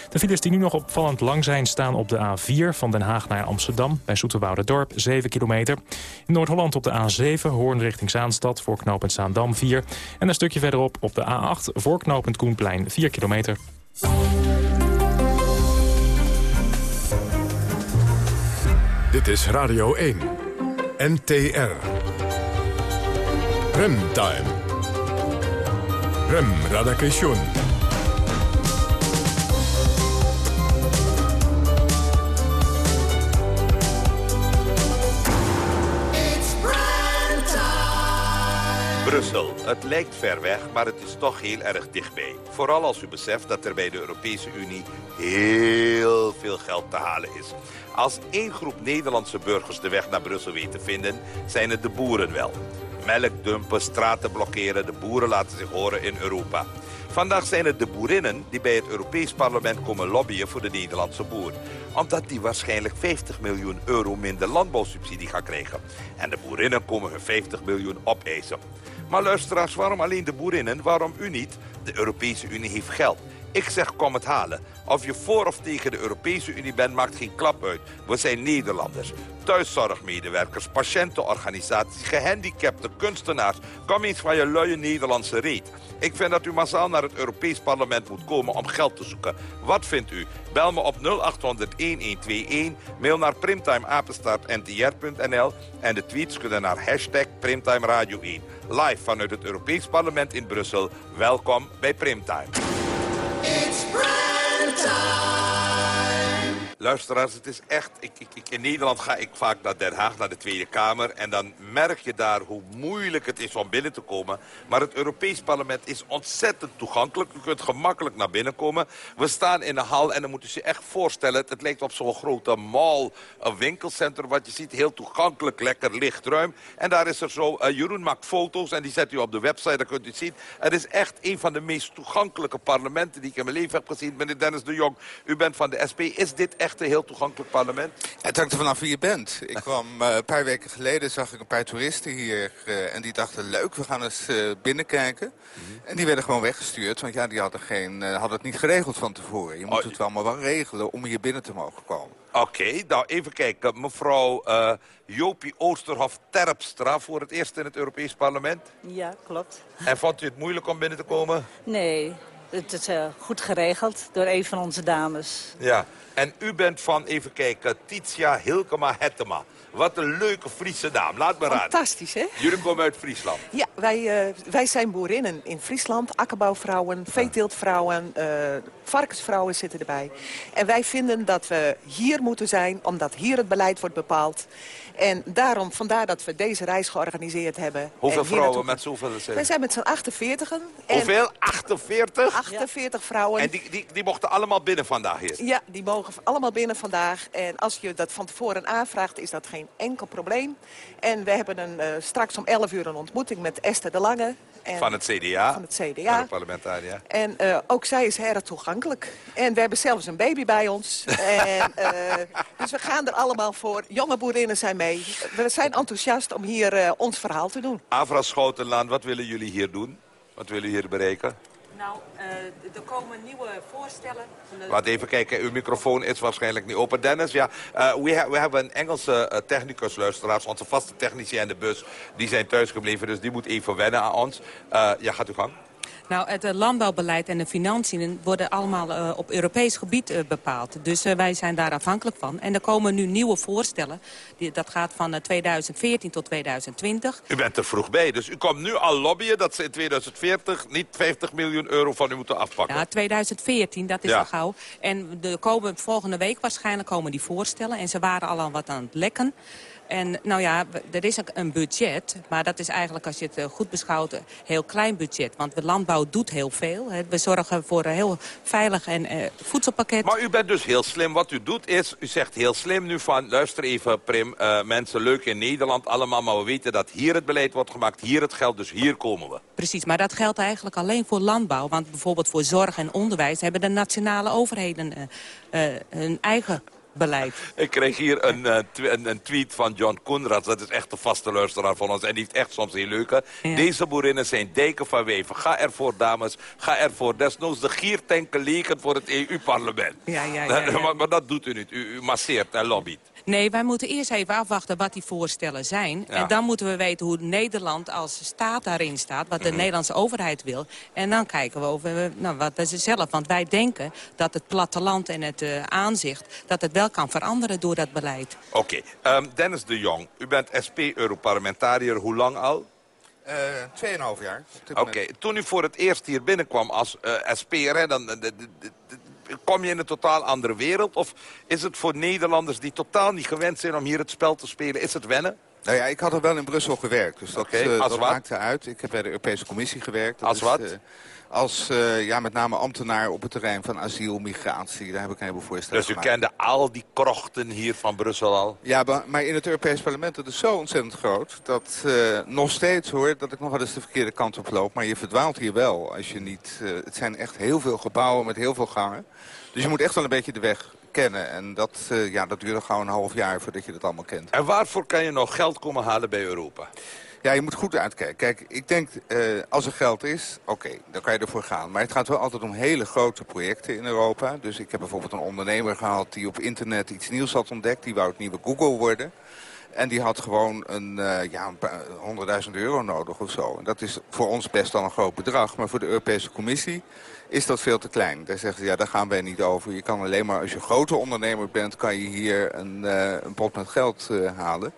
De files die nu nog opvallend lang zijn staan op de A4... van Den Haag naar Amsterdam, bij Dorp 7 kilometer. In Noord-Holland op de A7, Hoorn richting Zaanstad... voor knooppunt Zaandam 4. En een stukje verderop op de A8, voor Koenplein 4 kilometer. Dit is Radio 1. NTR. Remtime. Rem Radakation. Brussel. Het lijkt ver weg, maar het is toch heel erg dichtbij. Vooral als u beseft dat er bij de Europese Unie heel veel geld te halen is. Als één groep Nederlandse burgers de weg naar Brussel weet te vinden, zijn het de boeren wel. Melk dumpen, straten blokkeren, de boeren laten zich horen in Europa. Vandaag zijn het de boerinnen die bij het Europees Parlement komen lobbyen voor de Nederlandse boer. Omdat die waarschijnlijk 50 miljoen euro minder landbouwsubsidie gaan krijgen. En de boerinnen komen hun 50 miljoen opeisen. Maar luisteraars, waarom alleen de boerinnen? Waarom u niet? De Europese Unie heeft geld. Ik zeg kom het halen. Of je voor of tegen de Europese Unie bent, maakt geen klap uit. We zijn Nederlanders. Thuiszorgmedewerkers, patiëntenorganisaties, gehandicapten, kunstenaars. Kom eens van je luie Nederlandse reet. Ik vind dat u massaal naar het Europees Parlement moet komen om geld te zoeken. Wat vindt u? Bel me op 0800-1121, mail naar primtimeapenstaartntr.nl en de tweets kunnen naar hashtag Primtime Radio 1. Live vanuit het Europees Parlement in Brussel. Welkom bij Primtime. time. Luisteraars, het is echt... Ik, ik, ik, in Nederland ga ik vaak naar Den Haag, naar de Tweede Kamer. En dan merk je daar hoe moeilijk het is om binnen te komen. Maar het Europees Parlement is ontzettend toegankelijk. U kunt gemakkelijk naar binnen komen. We staan in een hal en dan moet u zich echt voorstellen... Het, lijkt op zo'n grote mall, een winkelcentrum. Wat je ziet, heel toegankelijk, lekker licht, ruim. En daar is er zo... Uh, Jeroen maakt foto's en die zet u op de website. Dan kunt u zien. Het is echt een van de meest toegankelijke parlementen... die ik in mijn leven heb gezien. Meneer Dennis de Jong, u bent van de SP. Is dit echt echt een heel toegankelijk parlement? het hangt er vanaf wie je bent. Ik kwam uh, een paar weken geleden, zag ik een paar toeristen hier... Uh, en die dachten, leuk, we gaan eens uh, binnenkijken. Mm En die werden gewoon weggestuurd, want ja, die hadden, geen, hadden het niet geregeld van tevoren. Je moet oh, het wel allemaal wel regelen om hier binnen te mogen komen. Oké, nou even kijken. Mevrouw Jopie Oosterhof-Terpstra voor het eerst in het Europees Parlement. Ja, klopt. En vond u het moeilijk om binnen te komen? Nee, het is goed geregeld door een van onze dames. Ja, en u bent van, even kijken, Titia Hilkema Hettema. Wat een leuke Friese naam. Laat me raden. Fantastisch, hè? Jullie komen uit Friesland. Ja, wij, uh, wij zijn boerinnen in Friesland. Akkerbouwvrouwen, veeteeltvrouwen, uh, varkensvrouwen zitten erbij. En wij vinden dat we hier moeten zijn, omdat hier het beleid wordt bepaald. En daarom, vandaar dat we deze reis georganiseerd hebben. Hoeveel vrouwen met zoveel? Wij zijn met z'n 48. Hoeveel? 48? 48 vrouwen. En die, die, die mochten allemaal binnen vandaag hier? Ja, die mogen allemaal binnen vandaag. En als je dat van tevoren aanvraagt, is dat geen enkel probleem. En we hebben een, uh, straks om 11 uur een ontmoeting met Esther de Lange. En, Van het CDA? Van het CDA. Parlementariër. En eh, ook zij is erg toegankelijk. En we hebben zelfs een baby bij ons. en, eh, dus we gaan er allemaal voor. Jonge boerinnen zijn mee. We zijn enthousiast om hier eh, ons verhaal te doen. Avra Schotenland, wat willen jullie hier doen? Wat willen jullie hier bereiken? Nou, er komen nieuwe voorstellen. Laat even kijken, uw microfoon is waarschijnlijk niet open. Dennis, ja, uh, we, we hebben een Engelse uh, technicus, luisteraars. Onze vaste technici in de bus, die zijn thuisgebleven. Dus die moet even wennen aan ons. Ja, gaat u gang. Nou, het landbouwbeleid en de financiën worden allemaal uh, op Europees gebied uh, bepaald. Dus uh, wij zijn daar afhankelijk van. En er komen nu nieuwe voorstellen. Die, dat gaat van 2014 tot 2020. U bent er vroeg bij, dus u komt nu al lobbyen dat ze in 2040 niet 50 miljoen euro van u moeten afpakken. Ja, 2014, dat is Ja. al gauw. En de komen, volgende week waarschijnlijk komen die voorstellen. En ze waren al aan wat aan het lekken. En nou ja, er is ook een budget, maar dat is eigenlijk als je het eh, goed beschouwt een heel klein budget. Want de landbouw doet heel veel. We zorgen voor een heel veilig en eh, voedselpakket. Maar u bent dus heel slim. Wat u doet is, u zegt heel slim nu van... luister even, Prim, eh, mensen, leuk in Nederland allemaal... maar we weten dat hier het beleid wordt gemaakt, hier het geld, dus hier komen we. Precies, maar dat geldt eigenlijk alleen voor landbouw. Want bijvoorbeeld voor zorg en onderwijs hebben de nationale overheden hun eigen beleid. Ik kreeg hier een, eh, tw- een, een tweet van John Koenrads. Dat is echt de vaste luisteraar van ons. En die heeft echt soms heel leuke. Deze boerinnen zijn dijken van weven. Ga ervoor, dames. Ga ervoor. Desnoods de giertanken leken voor het EU-parlement. Ja, ja, ja, ja. maar, maar dat doet u niet. U, u masseert en lobbyt. Nee, wij moeten eerst even afwachten wat die voorstellen zijn. Ja. En dan moeten we weten hoe Nederland als staat daarin staat. Wat de Nederlandse overheid wil. En dan kijken we over we- nou, wat het zelf. Want wij denken dat het platteland en het eh, aanzicht... dat het wel kan veranderen door dat beleid. Oké. ehm, Dennis de Jong, u bent SP-Europarlementariër. Hoe lang al? Eh, Tweeënhalf jaar. op dit Oké, toen u voor het eerst hier binnenkwam als eh SP'er, hè, dan, kom je in een totaal andere wereld? Of is het voor Nederlanders die totaal niet gewend zijn om hier het spel te spelen, is het wennen? Nou ja, ik had al wel in Brussel gewerkt, dus dat, eh, dat maakte uit. Ik heb bij de Europese Commissie gewerkt. Dat Als is, wat? eh, als eh, ja, met name ambtenaar op het terrein van asiel, migratie. Daar heb ik een heleboel voorstellen Dus u gemaakt. kende al die krochten hier van Brussel al? Ja, maar in het Europees Parlement, dat is zo ontzettend groot... dat nog steeds hoor, dat ik nog wel eens de verkeerde kant op loop. Maar je verdwaalt hier wel. Als je niet, het zijn echt heel veel gebouwen met heel veel gangen. Dus je moet echt wel een beetje de weg kennen. En dat, eh, ja, dat duurt gewoon een half jaar voordat je dat allemaal kent. En waarvoor kan je nog geld komen halen bij Europa? Ja, je moet goed uitkijken. Kijk, ik denk, eh, als er geld is, oké, dan kan je ervoor gaan. Maar het gaat wel altijd om hele grote projecten in Europa. Dus ik heb bijvoorbeeld een ondernemer gehad die op internet iets nieuws had ontdekt. Die wou het nieuwe Google worden. En die had gewoon een, eh, ja, een paar- 100.000 euro nodig of zo. En dat is voor ons best al een groot bedrag. Maar voor de Europese Commissie is dat veel te klein. Daar zeggen ze, ja, daar gaan wij niet over. Je kan alleen maar, als je grote ondernemer bent, kan je hier een, eh, een pot met geld eh, halen.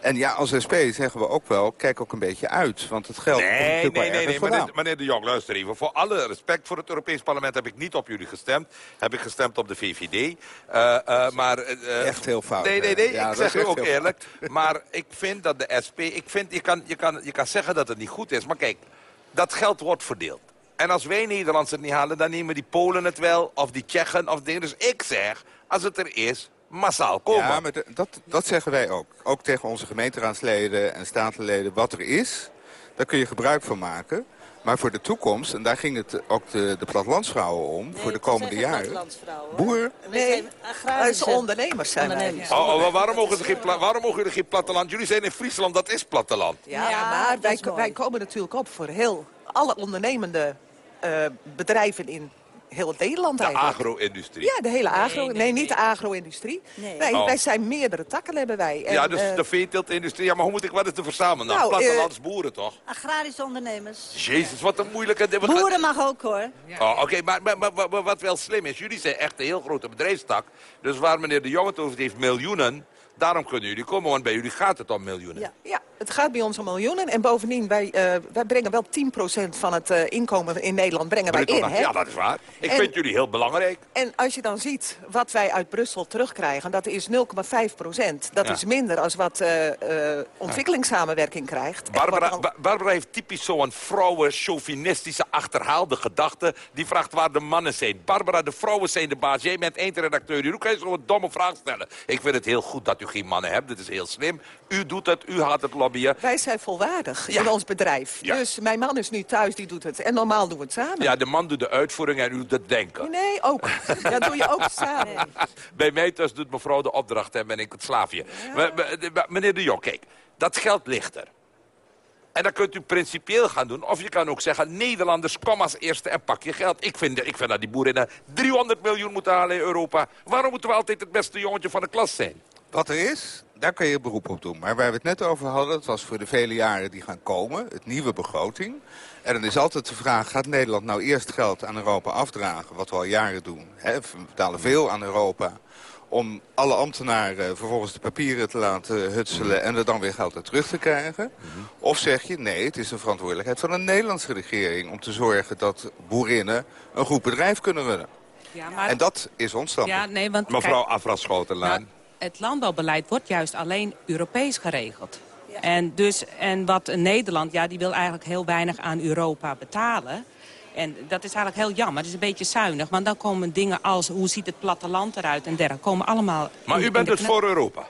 En ja, als SP zeggen we ook wel, kijk ook een beetje uit. Want het geld komt Nee, natuurlijk nee, nee, nee. Meneer, meneer de Jong, luister even. Voor alle respect voor het Europees Parlement heb ik niet op jullie gestemd. Heb ik gestemd op de VVD. Eh, maar, Echt heel fout, Nee, nee, nee. Ja, ik zeg u ook eerlijk. Maar ik vind dat de SP... Ik vind, je, kan, je, kan, je kan zeggen dat het niet goed is. Maar kijk, dat geld wordt verdeeld. En als wij Nederlanders het niet halen, dan nemen die Polen het wel. Of die Tsjechen of dingen. Dus ik zeg, als het er is, massaal komen. Ja, maar de- dat, dat zeggen wij ook. Ook tegen onze gemeenteraadsleden en statenleden. Wat er is, daar kun je gebruik van maken. Maar voor de toekomst, en daar ging het ook de, de plattelandsvrouwen om... voor de komende jaren. Boer, Nee, agrarische ondernemers zijn wij. Oh, oh, maar waarom, mogen ze geen pla- waarom mogen jullie geen platteland? Jullie zijn in Friesland, dat is platteland. Ja, maar wij, wij komen natuurlijk op voor heel alle ondernemende eh, bedrijven in heel Nederland De eigenlijk. agro-industrie. Ja, de hele agro. Nee, niet de agro-industrie. Wij, Oh. wij zijn meerdere takken hebben wij. En, ja, dus eh, de veeteeltindustrie. Ja, maar hoe moet ik wat is te verzamelen? Nou, Nou, plattelandsboeren toch? Agrarische ondernemers. Jezus, wat een moeilijke... Boeren mag ook hoor. Oh, Oké, maar, maar, maar, maar wat wel slim is, jullie zijn echt een heel grote bedrijfstak. Dus waar meneer De Jong het over heeft, miljoenen, daarom kunnen jullie komen, want bij jullie gaat het om miljoenen. Ja, ja, het gaat bij ons om miljoenen. En bovendien, wij, eh, wij brengen wel 10% van het eh, inkomen in Nederland brengen wij in. Hè? Ja, dat is waar. Ik En- vind jullie heel belangrijk. En als je dan ziet wat wij uit Brussel terugkrijgen, dat is 0,5 procent. Dat Ja. is minder als wat eh, ontwikkelingssamenwerking krijgt. Barbara, dan- heeft typisch zo'n vrouwen-chauvinistische achterhaalde gedachte. Die vraagt waar de mannen zijn. Barbara, de vrouwen zijn de baas. Jij bent eindredacteur. Hoe kan je zo'n domme vraag stellen? Ik vind het heel goed dat u geen mannen hebt. Dit is heel slim. U doet het, u gaat het lobbyen. Lobbyen. Wij zijn volwaardig Ja. in ons bedrijf. Ja. Dus mijn man is nu thuis, die doet het. En normaal doen we het samen. Ja, de man doet de uitvoering en u doet het denken. Nee, ook. Dat doe je ook samen. Bij mij thuis doet mevrouw de opdracht en ben ik het slaafje. Maar- maar- maar- Meneer de Jong, kijk, dat geld ligt er. En dat kunt u principieel gaan doen. Of je kan ook zeggen, Nederlanders, kom als eerste en pak je geld. Ik vind, ik vind dat die boeren 300 miljoen moeten halen in Europa. Waarom moeten we altijd het beste jongetje van de klas zijn? Wat er is, daar kun je beroep op doen. Maar waar we het net over hadden, het was voor de vele jaren die gaan komen, het nieuwe begroting. En dan is altijd de vraag, gaat Nederland nou eerst geld aan Europa afdragen, wat we al jaren doen. Hè? We betalen veel aan Europa om alle ambtenaren vervolgens de papieren te laten hutselen en er dan weer geld uit terug te krijgen. Of zeg je, nee, het is een verantwoordelijkheid van de Nederlandse regering om te zorgen dat boerinnen een goed bedrijf kunnen runnen. Ja, maar... En dat is ons standpunt. Ja, nee, want Mevrouw kijk, Afra Schotenlaan. nou, het landbouwbeleid wordt juist alleen Europees geregeld. En, dus, en wat Nederland, ja, die wil eigenlijk heel weinig aan Europa betalen. En dat is eigenlijk heel jammer. Het is een beetje zuinig. Want dan komen dingen als hoe ziet het platteland eruit en dergelijke. Komen allemaal Maar in- u bent de dus voor Europa?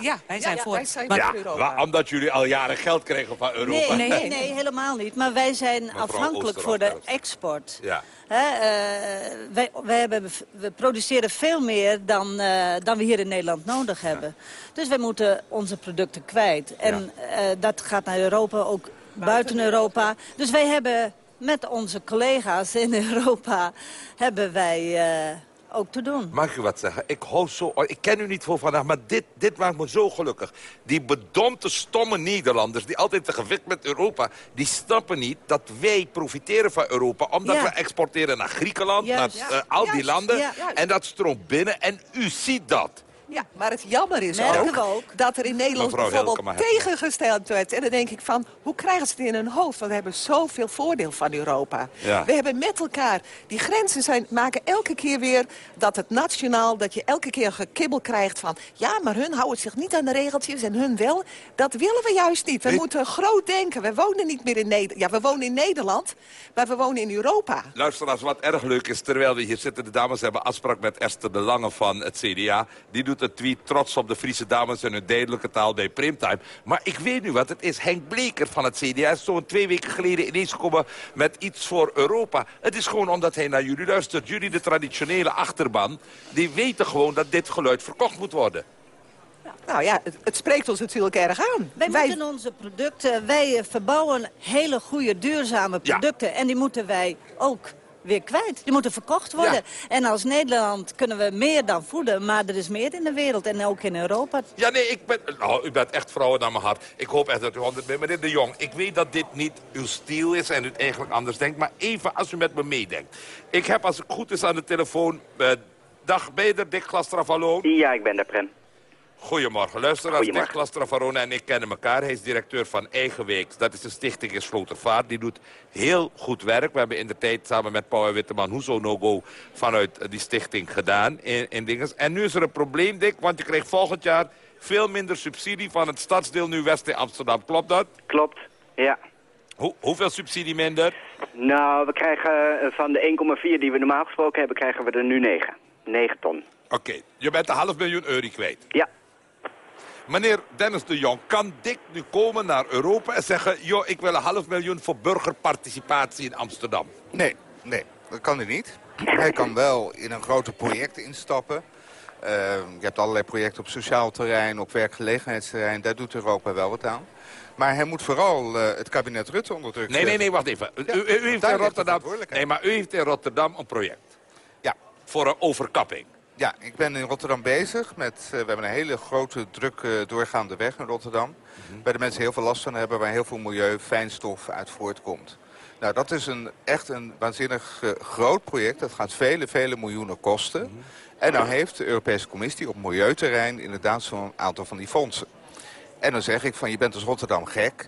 Ja, wij zijn ja, voor. wij zijn Maar- wa- omdat jullie al jaren geld kregen van Europa. Nee, nee, nee, helemaal niet. Maar wij zijn afhankelijk voor de export. Ja. Hè, eh, wij, wij hebben, we produceren veel meer dan, eh, dan we hier in Nederland nodig hebben. Dus wij moeten onze producten kwijt. En eh, dat gaat naar Europa, ook buiten Europa. Dus wij hebben met onze collega's in Europa... hebben wij eh, ook te doen. Mag ik u wat zeggen? Ik hou zo... oh, Ik ken u niet voor vandaag, maar dit, dit maakt me zo gelukkig. Die bedompte, stomme Nederlanders, die altijd te gewikt met Europa... die snappen niet dat wij profiteren van Europa... omdat Ja. we exporteren naar Griekenland, naar eh, al die Juist, landen. ja. En dat stroomt binnen en u ziet dat. Ja, maar het jammer is ook, ook. dat er in Nederland bijvoorbeeld tegengestemd werd. En dan denk ik van, hoe krijgen ze het in hun hoofd? Want we hebben zoveel voordeel van Europa. Ja. We hebben met elkaar, die grenzen zijn, maken elke keer weer dat het nationaal, dat je elke keer gekibbel krijgt van, ja, maar hun houden zich niet aan de regeltjes en hun wel. Dat willen we juist niet. We Ik- moeten groot denken. We wonen niet meer in Nederland. Ja, we wonen in Nederland, maar we wonen in Europa. Luisteraars, wat erg leuk is, terwijl we hier zitten... de dames hebben afspraak met Esther de Lange van het CDA. Die doet een tweet trots op de Friese dames en hun duidelijke taal bij Primtime. Maar ik weet nu wat het is. Henk Bleker van het CDA is zo'n twee weken geleden ineens gekomen... met iets voor Europa. Het is gewoon omdat hij naar jullie luistert. Jullie, de traditionele achterban, die weten gewoon dat dit geluid verkocht moet worden. Nou ja, het, het spreekt ons natuurlijk erg aan. Wij, moeten onze producten, wij verbouwen hele goede, duurzame Ja. producten. En die moeten wij ook weer kwijt. Die moeten verkocht worden. Ja. En als Nederland kunnen we meer dan voeden. Maar er is meer in de wereld en ook in Europa. Ja, nee, ik ben... Nou, u bent echt vrouwen naar mijn hart. Ik hoop echt dat u 100 bent. Meneer de Jong, ik weet dat dit niet uw stijl is en u het eigenlijk anders denkt. Maar even als u met me meedenkt. Ik heb, als het goed is, aan de telefoon... eh, dag, ben je er, Dick Glastra-Valloon? Ja, ik ben daar, Prem. Goedemorgen, luisteraars. Dick Goedemorgen. Glastra-Valloon en ik kennen elkaar. Hij is directeur van Eigenweek. Dat is een stichting in Slotervaart. Die doet heel goed werk. We hebben in de tijd samen met Paul en Witteman Hoezo No Go vanuit eh, die stichting gedaan in, in dinges. En nu is er een probleem, Dick, want je krijgt volgend jaar veel minder subsidie van het stadsdeel Nu West in Amsterdam. Klopt dat? Klopt, ja. Hoe, hoeveel subsidie minder? Nou, we krijgen eh, van de 1,4 die we normaal gesproken hebben, krijgen we er nu 9. 9 ton. Oké, je bent een half miljoen euro kwijt. Ja. Meneer Dennis de Jong, kan Dick nu komen naar Europa en zeggen... joh, ik wil een half miljoen voor burgerparticipatie in Amsterdam? Nee, nee, dat kan hij niet. Hij kan wel in een groter project instappen. Uh, je hebt allerlei projecten op sociaal terrein, op werkgelegenheidsterrein. Daar doet Europa wel wat aan. Maar hij moet vooral uh, het kabinet Rutte onder druk Nee, nee, nee, wacht even. U, u, u heeft in Rotterdam, nee, maar u heeft in Rotterdam een project. Ja. Voor een overkapping. Ja, ik ben in Rotterdam bezig met... Uh, we hebben een hele grote, druk uh, doorgaande weg in Rotterdam. Mm -hmm. Waar de mensen heel veel last van hebben, waar heel veel milieu, fijnstof uit voortkomt. Nou, dat is een, echt een waanzinnig uh, groot project. Dat gaat vele, vele miljoenen kosten. Mm -hmm. En nou heeft de Europese Commissie op milieuterrein inderdaad zo'n aantal van die fondsen. En dan zeg ik van, je bent als Rotterdam gek.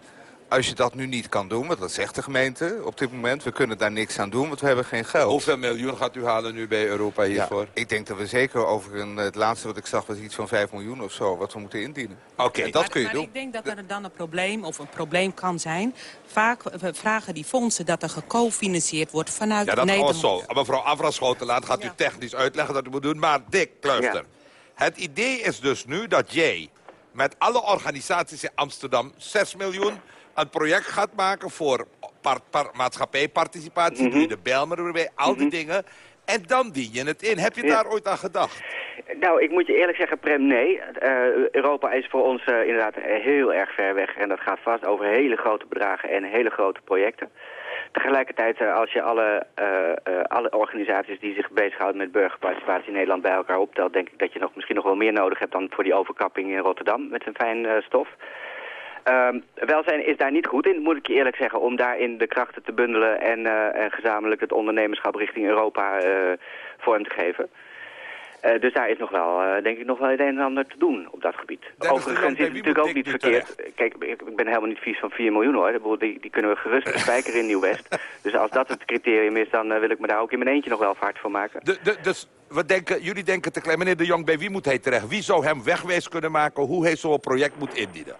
Als je dat nu niet kan doen, want dat zegt de gemeente op dit moment. We kunnen daar niks aan doen, want we hebben geen geld. Hoeveel miljoen gaat u halen nu bij Europa hiervoor? Ja, ik denk dat we zeker over een, het laatste wat ik zag was iets van 5 miljoen of zo. Wat we moeten indienen. Oké. Okay. Dat maar, kun je maar doen. ik denk dat er dan een probleem of een probleem kan zijn. Vaak vragen die fondsen dat er gecofinancierd wordt vanuit ja, dat Nederland. zo. Mevrouw Avra Schotenlaan gaat u technisch uitleggen dat u moet doen. Maar Dick, luister. Ja. Het idee is dus nu dat jij met alle organisaties in Amsterdam 6 miljoen een project gaat maken voor par- par- maatschappijparticipatie, Mhm. doe je de Bijlmer erbij, al die dingen. En dan dien je het in. Heb je Ja. daar ooit aan gedacht? Nou, ik moet je eerlijk zeggen, Prem, nee. Eh, Europa is voor ons eh, inderdaad heel erg ver weg. En dat gaat vast over hele grote bedragen en hele grote projecten. Tegelijkertijd, eh, als je alle, alle organisaties die zich bezighouden met burgerparticipatie in Nederland bij elkaar optelt, denk ik dat je nog, misschien nog wel meer nodig hebt dan voor die overkapping in Rotterdam met zijn fijn stof. Ehm, welzijn is daar niet goed in, moet ik je eerlijk zeggen, om daarin de krachten te bundelen en, eh, en gezamenlijk het ondernemerschap richting Europa eh, vorm te geven. Eh, dus daar is nog wel, denk ik, nog wel het een en ander te doen op dat gebied. Overigens is het natuurlijk ook niet verkeerd. Kijk, ik, ik ben helemaal niet vies van 4 miljoen hoor. Die, die kunnen we gerust spijkeren in Nieuw-West. Dus als dat het criterium is, dan wil ik me daar ook in mijn eentje nog wel hard voor maken. De, de, dus we denken, jullie denken te klein. Meneer De Jong, bij wie moet hij terecht? Wie zou hem wegwijs kunnen maken hoe hij zo'n project moet indienen?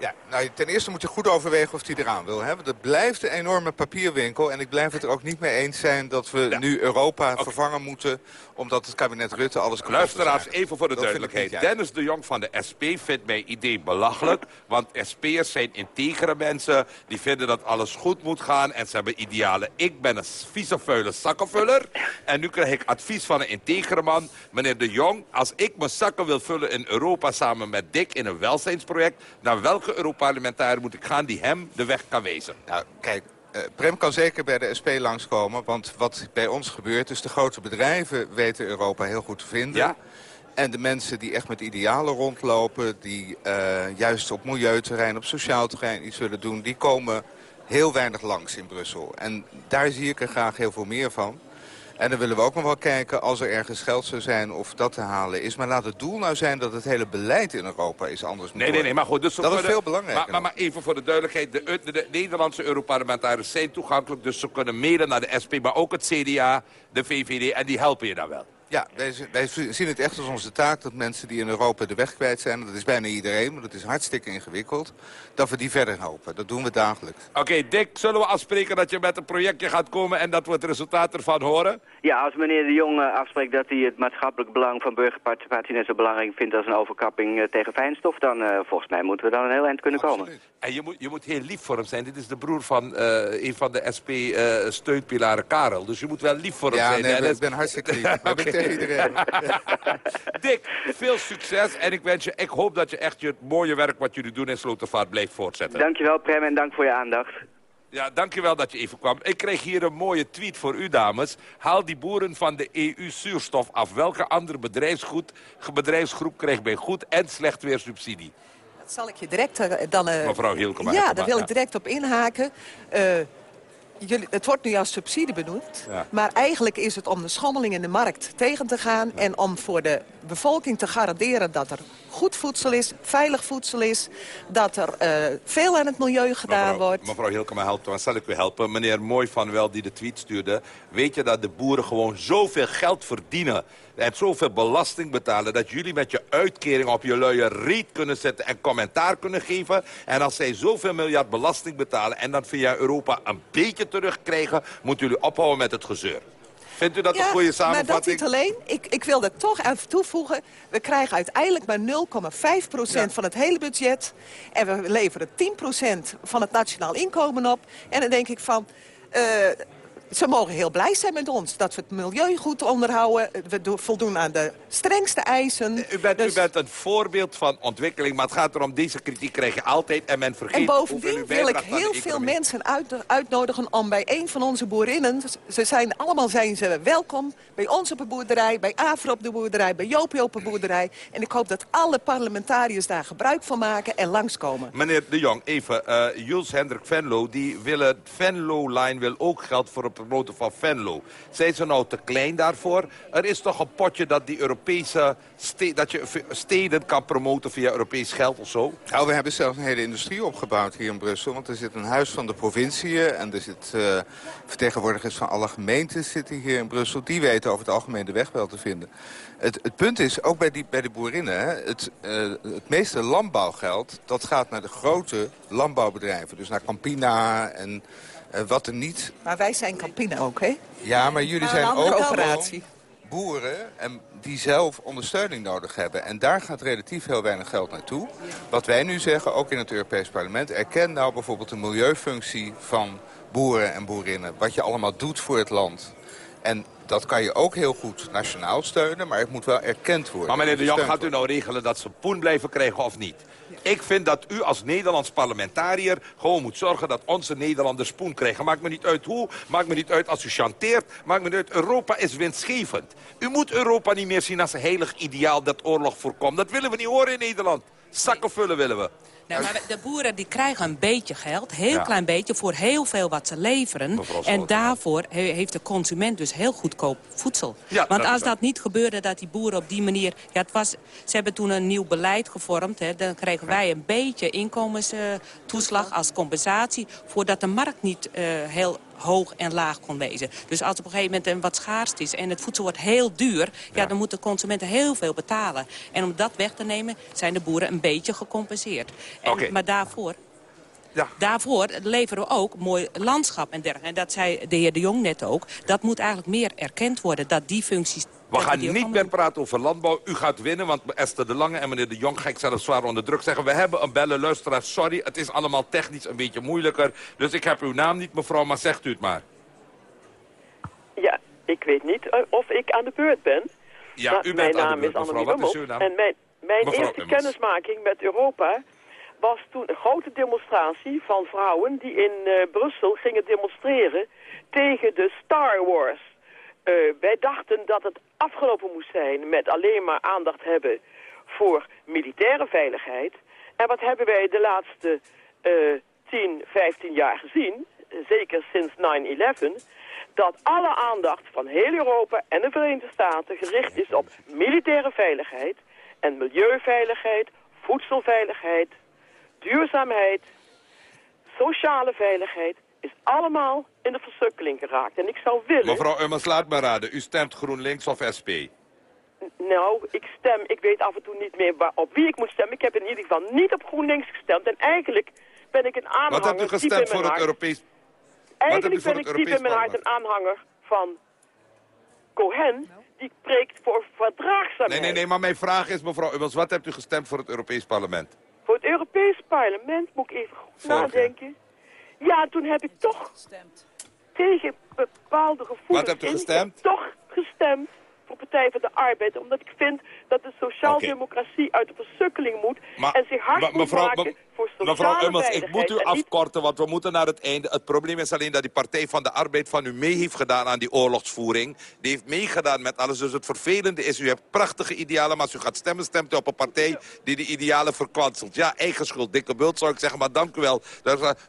Ja, nou, ten eerste moet je goed overwegen of hij eraan wil. Hè? Want het blijft een enorme papierwinkel. En ik blijf het er ook niet mee eens zijn dat we nu Europa vervangen moeten... omdat het kabinet Rutte alles kapot Luisteraars, is even voor de Dat duidelijkheid. niet, ja. Dennis de Jong van de SP vindt mijn idee belachelijk. Want SP'ers zijn integere mensen. Die vinden dat alles goed moet gaan. En ze hebben idealen. Ik ben een vieze, vuile zakkenvuller. En nu krijg ik advies van een integere man. Meneer de Jong, als ik mijn zakken wil vullen in Europa samen met Dick in een welzijnsproject... naar welke Europarlementariër moet ik gaan die hem de weg kan wezen? Nou, kijk, eh, Prem kan zeker bij de SP langskomen. Want wat bij ons gebeurt is de grote bedrijven weten Europa heel goed te vinden. Ja. En de mensen die echt met idealen rondlopen... die eh, juist op milieuterrein, op sociaal terrein iets willen doen... die komen heel weinig langs in Brussel. En daar zie ik er graag heel veel meer van. En dan willen we ook nog wel kijken als er ergens geld zou zijn of dat te halen is. Maar laat het doel nou zijn dat het hele beleid in Europa is anders Nee, nee, nee, maar goed. Dus dat is veel belangrijker. Maar, maar, maar even voor de duidelijkheid. De, de, de Nederlandse Europarlementariërs zijn toegankelijk. Dus ze kunnen mede naar de SP, maar ook het CDA, de VVD. En die helpen je dan wel. Ja, wij, zien het echt als onze taak dat mensen die in Europa de weg kwijt zijn... dat is bijna iedereen, maar dat is hartstikke ingewikkeld... dat we die verder helpen. Dat doen we dagelijks. Oké, Dick, zullen we afspreken dat je met een projectje gaat komen... en dat we het resultaat ervan horen? Ja, als meneer de Jong eh, afspreekt dat hij het maatschappelijk belang van burgerparticipatie net zo belangrijk vindt als een overkapping eh, tegen fijnstof, dan eh, volgens mij moeten we dan een heel eind kunnen komen. En je moet, je moet heel lief voor hem zijn. Dit is de broer van eh, een van de SP-steunpilaren, Karel. Dus je moet wel lief voor hem Ja, zijn. nee, hè? ik Dat- ben hartstikke lief. tegen iedereen. Dick, veel succes. En ik wens je, ik hoop dat je echt je mooie werk wat jullie doen in Slotervaart blijft voortzetten. Dankjewel Prem en dank voor je aandacht. Ja, dankjewel dat je even kwam. Ik kreeg hier een mooie tweet voor u, dames. Haal die boeren van de EU zuurstof af. Welke andere bedrijfsgoed, bedrijfsgroep krijgt bij goed en slecht weer subsidie? Dat zal ik je direct eh, dan... eh, Mevrouw Hielkema. Ja, daar wil ja. ik direct op inhaken. Eh, jullie, het wordt nu als subsidie benoemd. Ja. Maar eigenlijk is het om de schommeling in de markt tegen te gaan... en om voor de bevolking te garanderen dat er goed voedsel is, veilig voedsel is... dat er eh, veel aan het milieu gedaan Mevrouw, wordt. mevrouw Hilkema helpt, dan zal ik u helpen. Meneer Mooi van Wel die de tweet stuurde. Weet je dat de boeren gewoon zoveel geld verdienen... en zoveel belasting betalen... dat jullie met je uitkering op je luie reet kunnen zetten... en commentaar kunnen geven. En als zij zoveel miljard belasting betalen... en dan via Europa een beetje terugkrijgen... moeten jullie ophouden met het gezeur. Vindt u dat een goede maar samenvatting? dat niet alleen. Ik, ik wil er toch even toevoegen. We krijgen uiteindelijk maar 0,5% van het hele budget. En we leveren 10% van het nationaal inkomen op. En dan denk ik van... eh, ze mogen heel blij zijn met ons. Dat we het milieu goed onderhouden. We do- voldoen aan de strengste eisen. U bent, Dus- u bent een voorbeeld van ontwikkeling, maar het gaat erom... deze kritiek krijg je altijd en men vergeet En bovendien wil ik de heel veel mensen uit, uitnodigen om bij een van onze boerinnen... Ze zijn, allemaal zijn ze welkom bij ons op een boerderij, bij Afro op de boerderij... bij Joopie op een boerderij. En ik hoop dat alle parlementariërs daar gebruik van maken en langskomen. Meneer De Jong, even. eh Jules Hendrik Venlo, die willen, Venlo-line wil ook geld voor het promoten van Venlo. Zijn ze nou te klein daarvoor? Er is toch een potje dat die Europese dat je steden kan promoten via Europees geld of zo? Nou, we hebben zelfs een hele industrie opgebouwd hier in Brussel. Want er zit een huis van de provinciën en er zit eh, vertegenwoordigers van alle gemeentes zitten hier in Brussel. Die weten over het algemeen de weg wel te vinden. Het, het punt is, ook bij, die, bij de boerinnen, hè, het, eh, het meeste landbouwgeld... dat gaat naar de grote landbouwbedrijven. Dus naar Campina en wat er niet... Maar wij zijn Campina ook, hè? Ja, maar jullie Maar zijn ook coöperatie. gewoon boeren en die zelf ondersteuning nodig hebben. En daar gaat relatief heel weinig geld naartoe. Wat wij nu zeggen, ook in het Europees Parlement... erken nou bijvoorbeeld de milieufunctie van boeren en boerinnen. Wat je allemaal doet voor het land. En dat kan je ook heel goed nationaal steunen, maar het moet wel erkend worden. Maar meneer de Jong, gaat u nou regelen dat ze poen blijven krijgen of niet? Ik vind dat u als Nederlands parlementariër gewoon moet zorgen dat onze Nederlanders poen krijgen. Maakt me niet uit hoe, maakt me niet uit als u chanteert, maakt me niet uit. Europa is winstgevend. U moet Europa niet meer zien als een heilig ideaal dat oorlog voorkomt. Dat willen we niet horen in Nederland. Zakken vullen willen we. Nou, maar de boeren die krijgen een beetje geld, heel Ja. klein beetje, voor heel veel wat ze leveren. En daarvoor he- heeft de consument dus heel goedkoop voedsel. Ja, Want dat als dat niet gebeurde, dat die boeren op die manier... Ja, het was, ze hebben toen een nieuw beleid gevormd. Hè, dan kregen wij een beetje inkomenstoeslag als compensatie... voordat de markt niet eh, heel hoog en laag kon wezen. Dus als op een gegeven moment een wat schaarst is en het voedsel wordt heel duur... Ja, dan moeten consumenten heel veel betalen. En om dat weg te nemen zijn de boeren een beetje gecompenseerd. En. Maar daarvoor... Ja. Daarvoor leveren we ook mooi landschap en dergelijke. En dat zei de heer De Jong net ook. Dat moet eigenlijk meer erkend worden, dat die functies... We gaan niet meer praten over landbouw. U gaat winnen, want Esther de Lange en meneer de Jong... ga ik zelfs zwaar onder druk zeggen. We hebben een bellen, luisteraar. Sorry, het is allemaal technisch een beetje moeilijker. Dus ik heb uw naam niet, mevrouw, maar zegt u het maar. Ja, ik weet niet eh, of ik aan de beurt ben. Ja, Maar u mijn bent aan de naam beurt, is mevrouw. Wat is uw naam? En mijn, mijn eerste kennismaking met Europa was toen een grote demonstratie van vrouwen die in eh, Brussel gingen demonstreren tegen de Star Wars. Eh, wij dachten dat het afgelopen moest zijn met alleen maar aandacht hebben voor militaire veiligheid. En wat hebben wij de laatste eh 10, 15 jaar gezien, eh, zeker sinds 9-11, dat alle aandacht van heel Europa en de Verenigde Staten gericht is op militaire veiligheid en milieuveiligheid, voedselveiligheid, duurzaamheid, sociale veiligheid is allemaal in de versukkeling geraakt. En ik zou willen... Mevrouw Ummers, laat me raden. U stemt GroenLinks of SP? Nou, ik stem, ik weet af en toe niet meer waar, op wie ik moet stemmen. Ik heb in ieder geval niet op GroenLinks gestemd. En eigenlijk ben ik een aanhanger... Wat hebt u gestemd voor het. Europees... Eigenlijk ben ik het diep in mijn hart een aanhanger van Cohen... die preekt voor verdraagzaamheid. Nee, nee, nee, maar mijn vraag is, mevrouw Ummers, wat hebt u gestemd voor het Europees Parlement? Voor het Europees Parlement moet ik even goed nadenken. Ja, toen heb ik toch tegen bepaalde gevoelens... Wat hebt u gestemd? Toch gestemd voor Partij voor de Arbeid. Omdat ik vind dat de sociaaldemocratie uit de versukkeling moet... Maar- en zich hard moet mevrouw- maken voor Mevrouw Ummers, ik moet u afkorten, want we moeten naar het einde. Het probleem is alleen dat die Partij van de Arbeid van u mee heeft gedaan aan die oorlogsvoering. Die heeft meegedaan met alles. Dus het vervelende is, u hebt prachtige idealen, maar als u gaat stemmen, stemt u op een partij die die idealen verkwanselt. Ja, eigen schuld, dikke bult zou ik zeggen, maar dank u wel.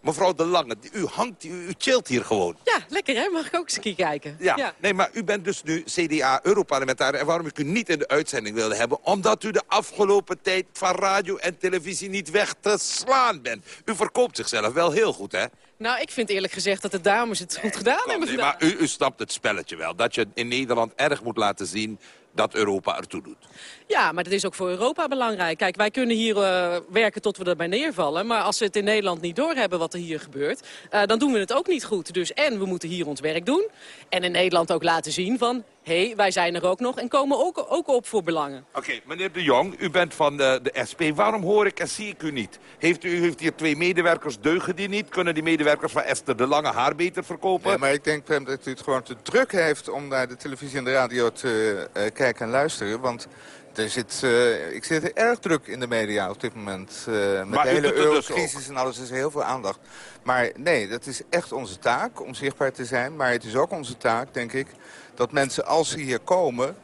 Mevrouw De Lange, u hangt, u, u chillt hier gewoon. Ja, lekker hè? Mag ik ook eens een keer kijken? Ja, nee, maar u bent dus nu CDA-Europarlementariër. En waarom ik u niet in de uitzending wilde hebben? Omdat u de afgelopen tijd van radio en televisie niet weg te slaan bent. U verkoopt zichzelf wel heel goed, hè? Nou, ik vind eerlijk gezegd dat de dames het goed gedaan hebben Nee, maar u, u snapt het spelletje wel. Dat je in Nederland erg moet laten zien dat Europa ertoe doet. Ja, maar dat is ook voor Europa belangrijk. Kijk, wij kunnen hier eh, werken tot we erbij neervallen. Maar als we het in Nederland niet doorhebben wat er hier gebeurt... eh, dan doen we het ook niet goed. Dus en we moeten hier ons werk doen. En in Nederland ook laten zien van... hé, hey, wij zijn er ook nog en komen ook, ook op voor belangen. Oké, meneer de Jong, u bent van de, de SP. Waarom hoor ik en zie ik u niet? Heeft u u heeft hier twee medewerkers, deugen die niet? Kunnen die medewerkers van Esther de Lange haar beter verkopen? Nee, maar ik denk Prem, dat u het gewoon te druk heeft om naar de televisie en de radio te eh, kijken en luisteren. Want er zit, eh, ik zit erg druk in de media op dit moment. eh, met de hele dus eurocrisis en alles is heel veel aandacht. Maar nee, dat is echt onze taak om zichtbaar te zijn. Maar het is ook onze taak, denk ik, dat mensen als ze hier komen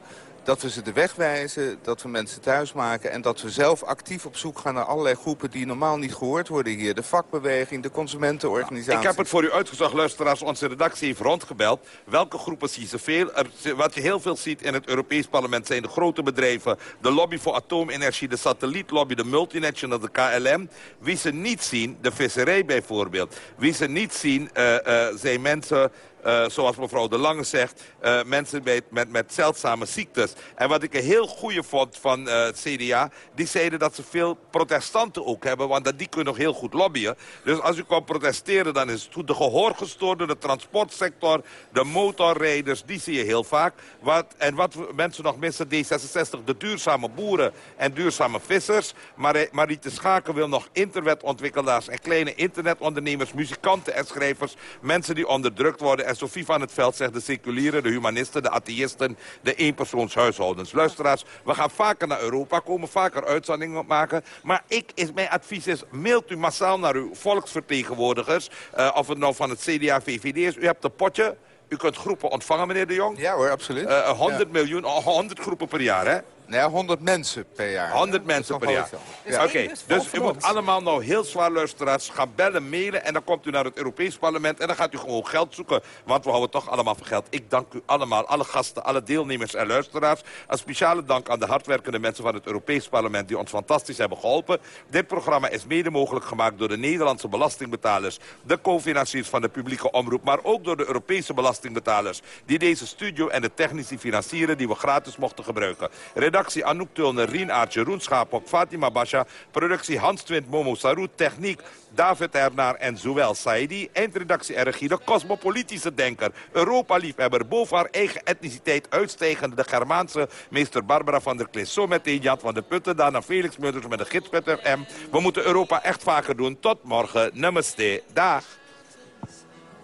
dat we ze de weg wijzen, dat we mensen thuis maken... en dat we zelf actief op zoek gaan naar allerlei groepen... die normaal niet gehoord worden hier. De vakbeweging, de consumentenorganisatie. Ik heb het voor u uitgezocht, luisteraars. Onze redactie heeft rondgebeld. Welke groepen zie je veel? Wat je heel veel ziet in het Europees Parlement zijn de grote bedrijven. De lobby voor atoomenergie, de satellietlobby, de multinational, de KLM. Wie ze niet zien, de visserij bijvoorbeeld. Wie ze niet zien, eh, zijn mensen... eh, zoals mevrouw De Lange zegt, uh, mensen met, met, met zeldzame ziektes. En wat ik een heel goede vond van uh, het CDA, die zeiden dat ze veel protestanten ook hebben, want dat die kunnen nog heel goed lobbyen. Dus als u komt protesteren, dan is het goed. De gehoorgestoorden, de transportsector, de motorrijders, die zie je heel vaak. Wat, en wat mensen nog missen, D66, de duurzame boeren en duurzame vissers. Maar Mariette Schaken wil nog internetontwikkelaars en kleine internetondernemers, muzikanten en schrijvers. Mensen die onderdrukt worden. En Sofie van het Veld zegt de seculieren, de humanisten, de atheïsten, de eenpersoonshuishoudens. Luisteraars, we gaan vaker naar Europa komen, vaker uitzendingen maken. Maar ik, is, mijn advies is, mailt u massaal naar uw volksvertegenwoordigers. Uh, of het nou van het CDA, VVD is. U hebt een potje. U kunt groepen ontvangen, meneer de Jong. Ja hoor, absoluut. Uh, 100 ja. miljoen, 100 groepen per jaar, hè? Nee, 100 mensen per jaar. 100 mensen per jaar. Ja. Oké, okay. dus u moet allemaal nou heel zwaar luisteraars gaan bellen, mailen... en dan komt u naar het Europees Parlement en dan gaat u gewoon geld zoeken. Want we houden toch allemaal van geld. Ik dank u allemaal, alle gasten, alle deelnemers en luisteraars. Een speciale dank aan de hardwerkende mensen van het Europees Parlement... die ons fantastisch hebben geholpen. Dit programma is mede mogelijk gemaakt door de Nederlandse belastingbetalers... de co-financiers van de publieke omroep... maar ook door de Europese belastingbetalers... die deze studio en de technici financieren... die we gratis mochten gebruiken. Redactie Anouk Tulner, Rien Aartje, Roen Fatima Basha. Productie Hans Twint, Momo Saru. Techniek David Ernaar en Zowel Saidi. Eindredactie en regie, de cosmopolitische denker. Europa-liefhebber, boven haar eigen etniciteit uitstijgende... de Germaanse meester Barbara van der Klis. Zometeen Jan van de Putten, daarna Felix Mulders met de gids.fm. We moeten Europa echt vaker doen. Tot morgen. Namaste. Dag.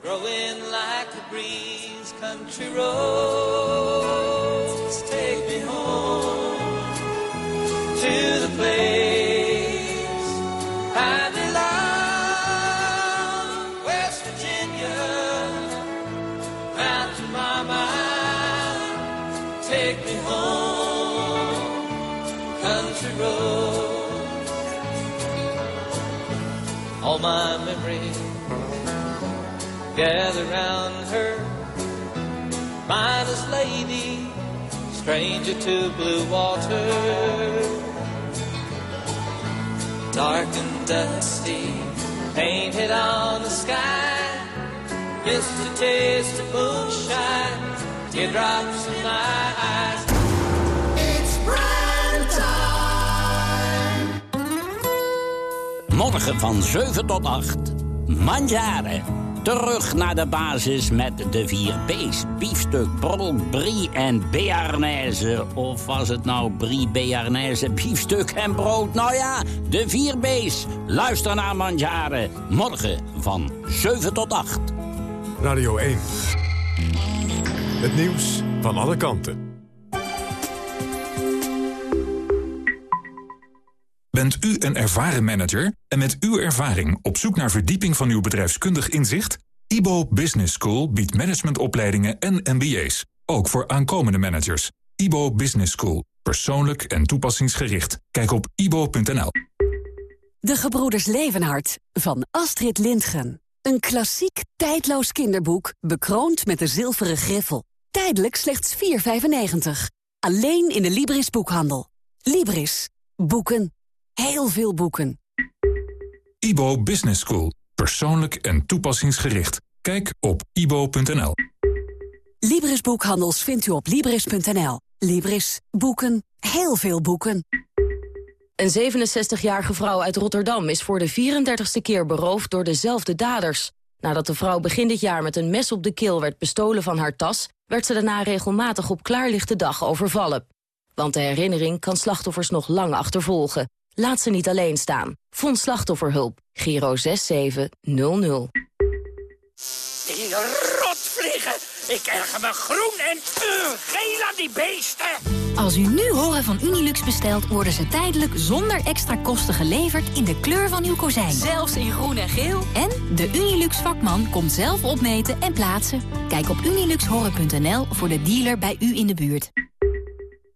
Growing like a breeze, country roads, take me home to the place. I belong, West Virginia, Mountain Mama, take me home, country roads. All my memories gather round her, mindless lady, stranger to blue water, dark and dusty, painted on the sky, missed a taste of moonshine, teardrops in my eyes. It's time. Morgen van 7 tot 8. Manjaren. Terug naar de basis met de vier B's. Biefstuk, brol, brie en bearnaise. Of was het nou brie, bearnaise, biefstuk en brood? Nou ja, de vier B's. Luister naar Mandjaren. Morgen van 7 tot 8. Radio 1. Het nieuws van alle kanten. Bent u een ervaren manager en met uw ervaring op zoek naar verdieping van uw bedrijfskundig inzicht? IBO Business School biedt managementopleidingen en MBA's, ook voor aankomende managers. IBO Business School, persoonlijk en toepassingsgericht. Kijk op ibo.nl. De Gebroeders Levenhart van Astrid Lindgren. Een klassiek, tijdloos kinderboek, bekroond met de zilveren griffel. Tijdelijk slechts 4,95. Alleen in de Libris boekhandel. Libris. Boeken. Heel veel boeken. IBO Business School. Persoonlijk en toepassingsgericht. Kijk op ibo.nl. Libris Boekhandels vindt u op Libris.nl. Libris. Boeken. Heel veel boeken. Een 67-jarige vrouw uit Rotterdam is voor de 34ste keer beroofd door dezelfde daders. Nadat de vrouw begin dit jaar met een mes op de keel werd bestolen van haar tas... werd ze daarna regelmatig op klaarlichte dag overvallen. Want de herinnering kan slachtoffers nog lang achtervolgen. Laat ze niet alleen staan. Vond slachtofferhulp. Giro 6700. Die rotvliegen. Ik erger me groen en uh, geel aan die beesten. Als u nu horen van Unilux bestelt, worden ze tijdelijk zonder extra kosten geleverd in de kleur van uw kozijn. Zelfs in groen en geel. En de Unilux vakman komt zelf opmeten en plaatsen. Kijk op uniluxhoren.nl voor de dealer bij u in de buurt.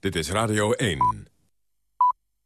Dit is Radio 1.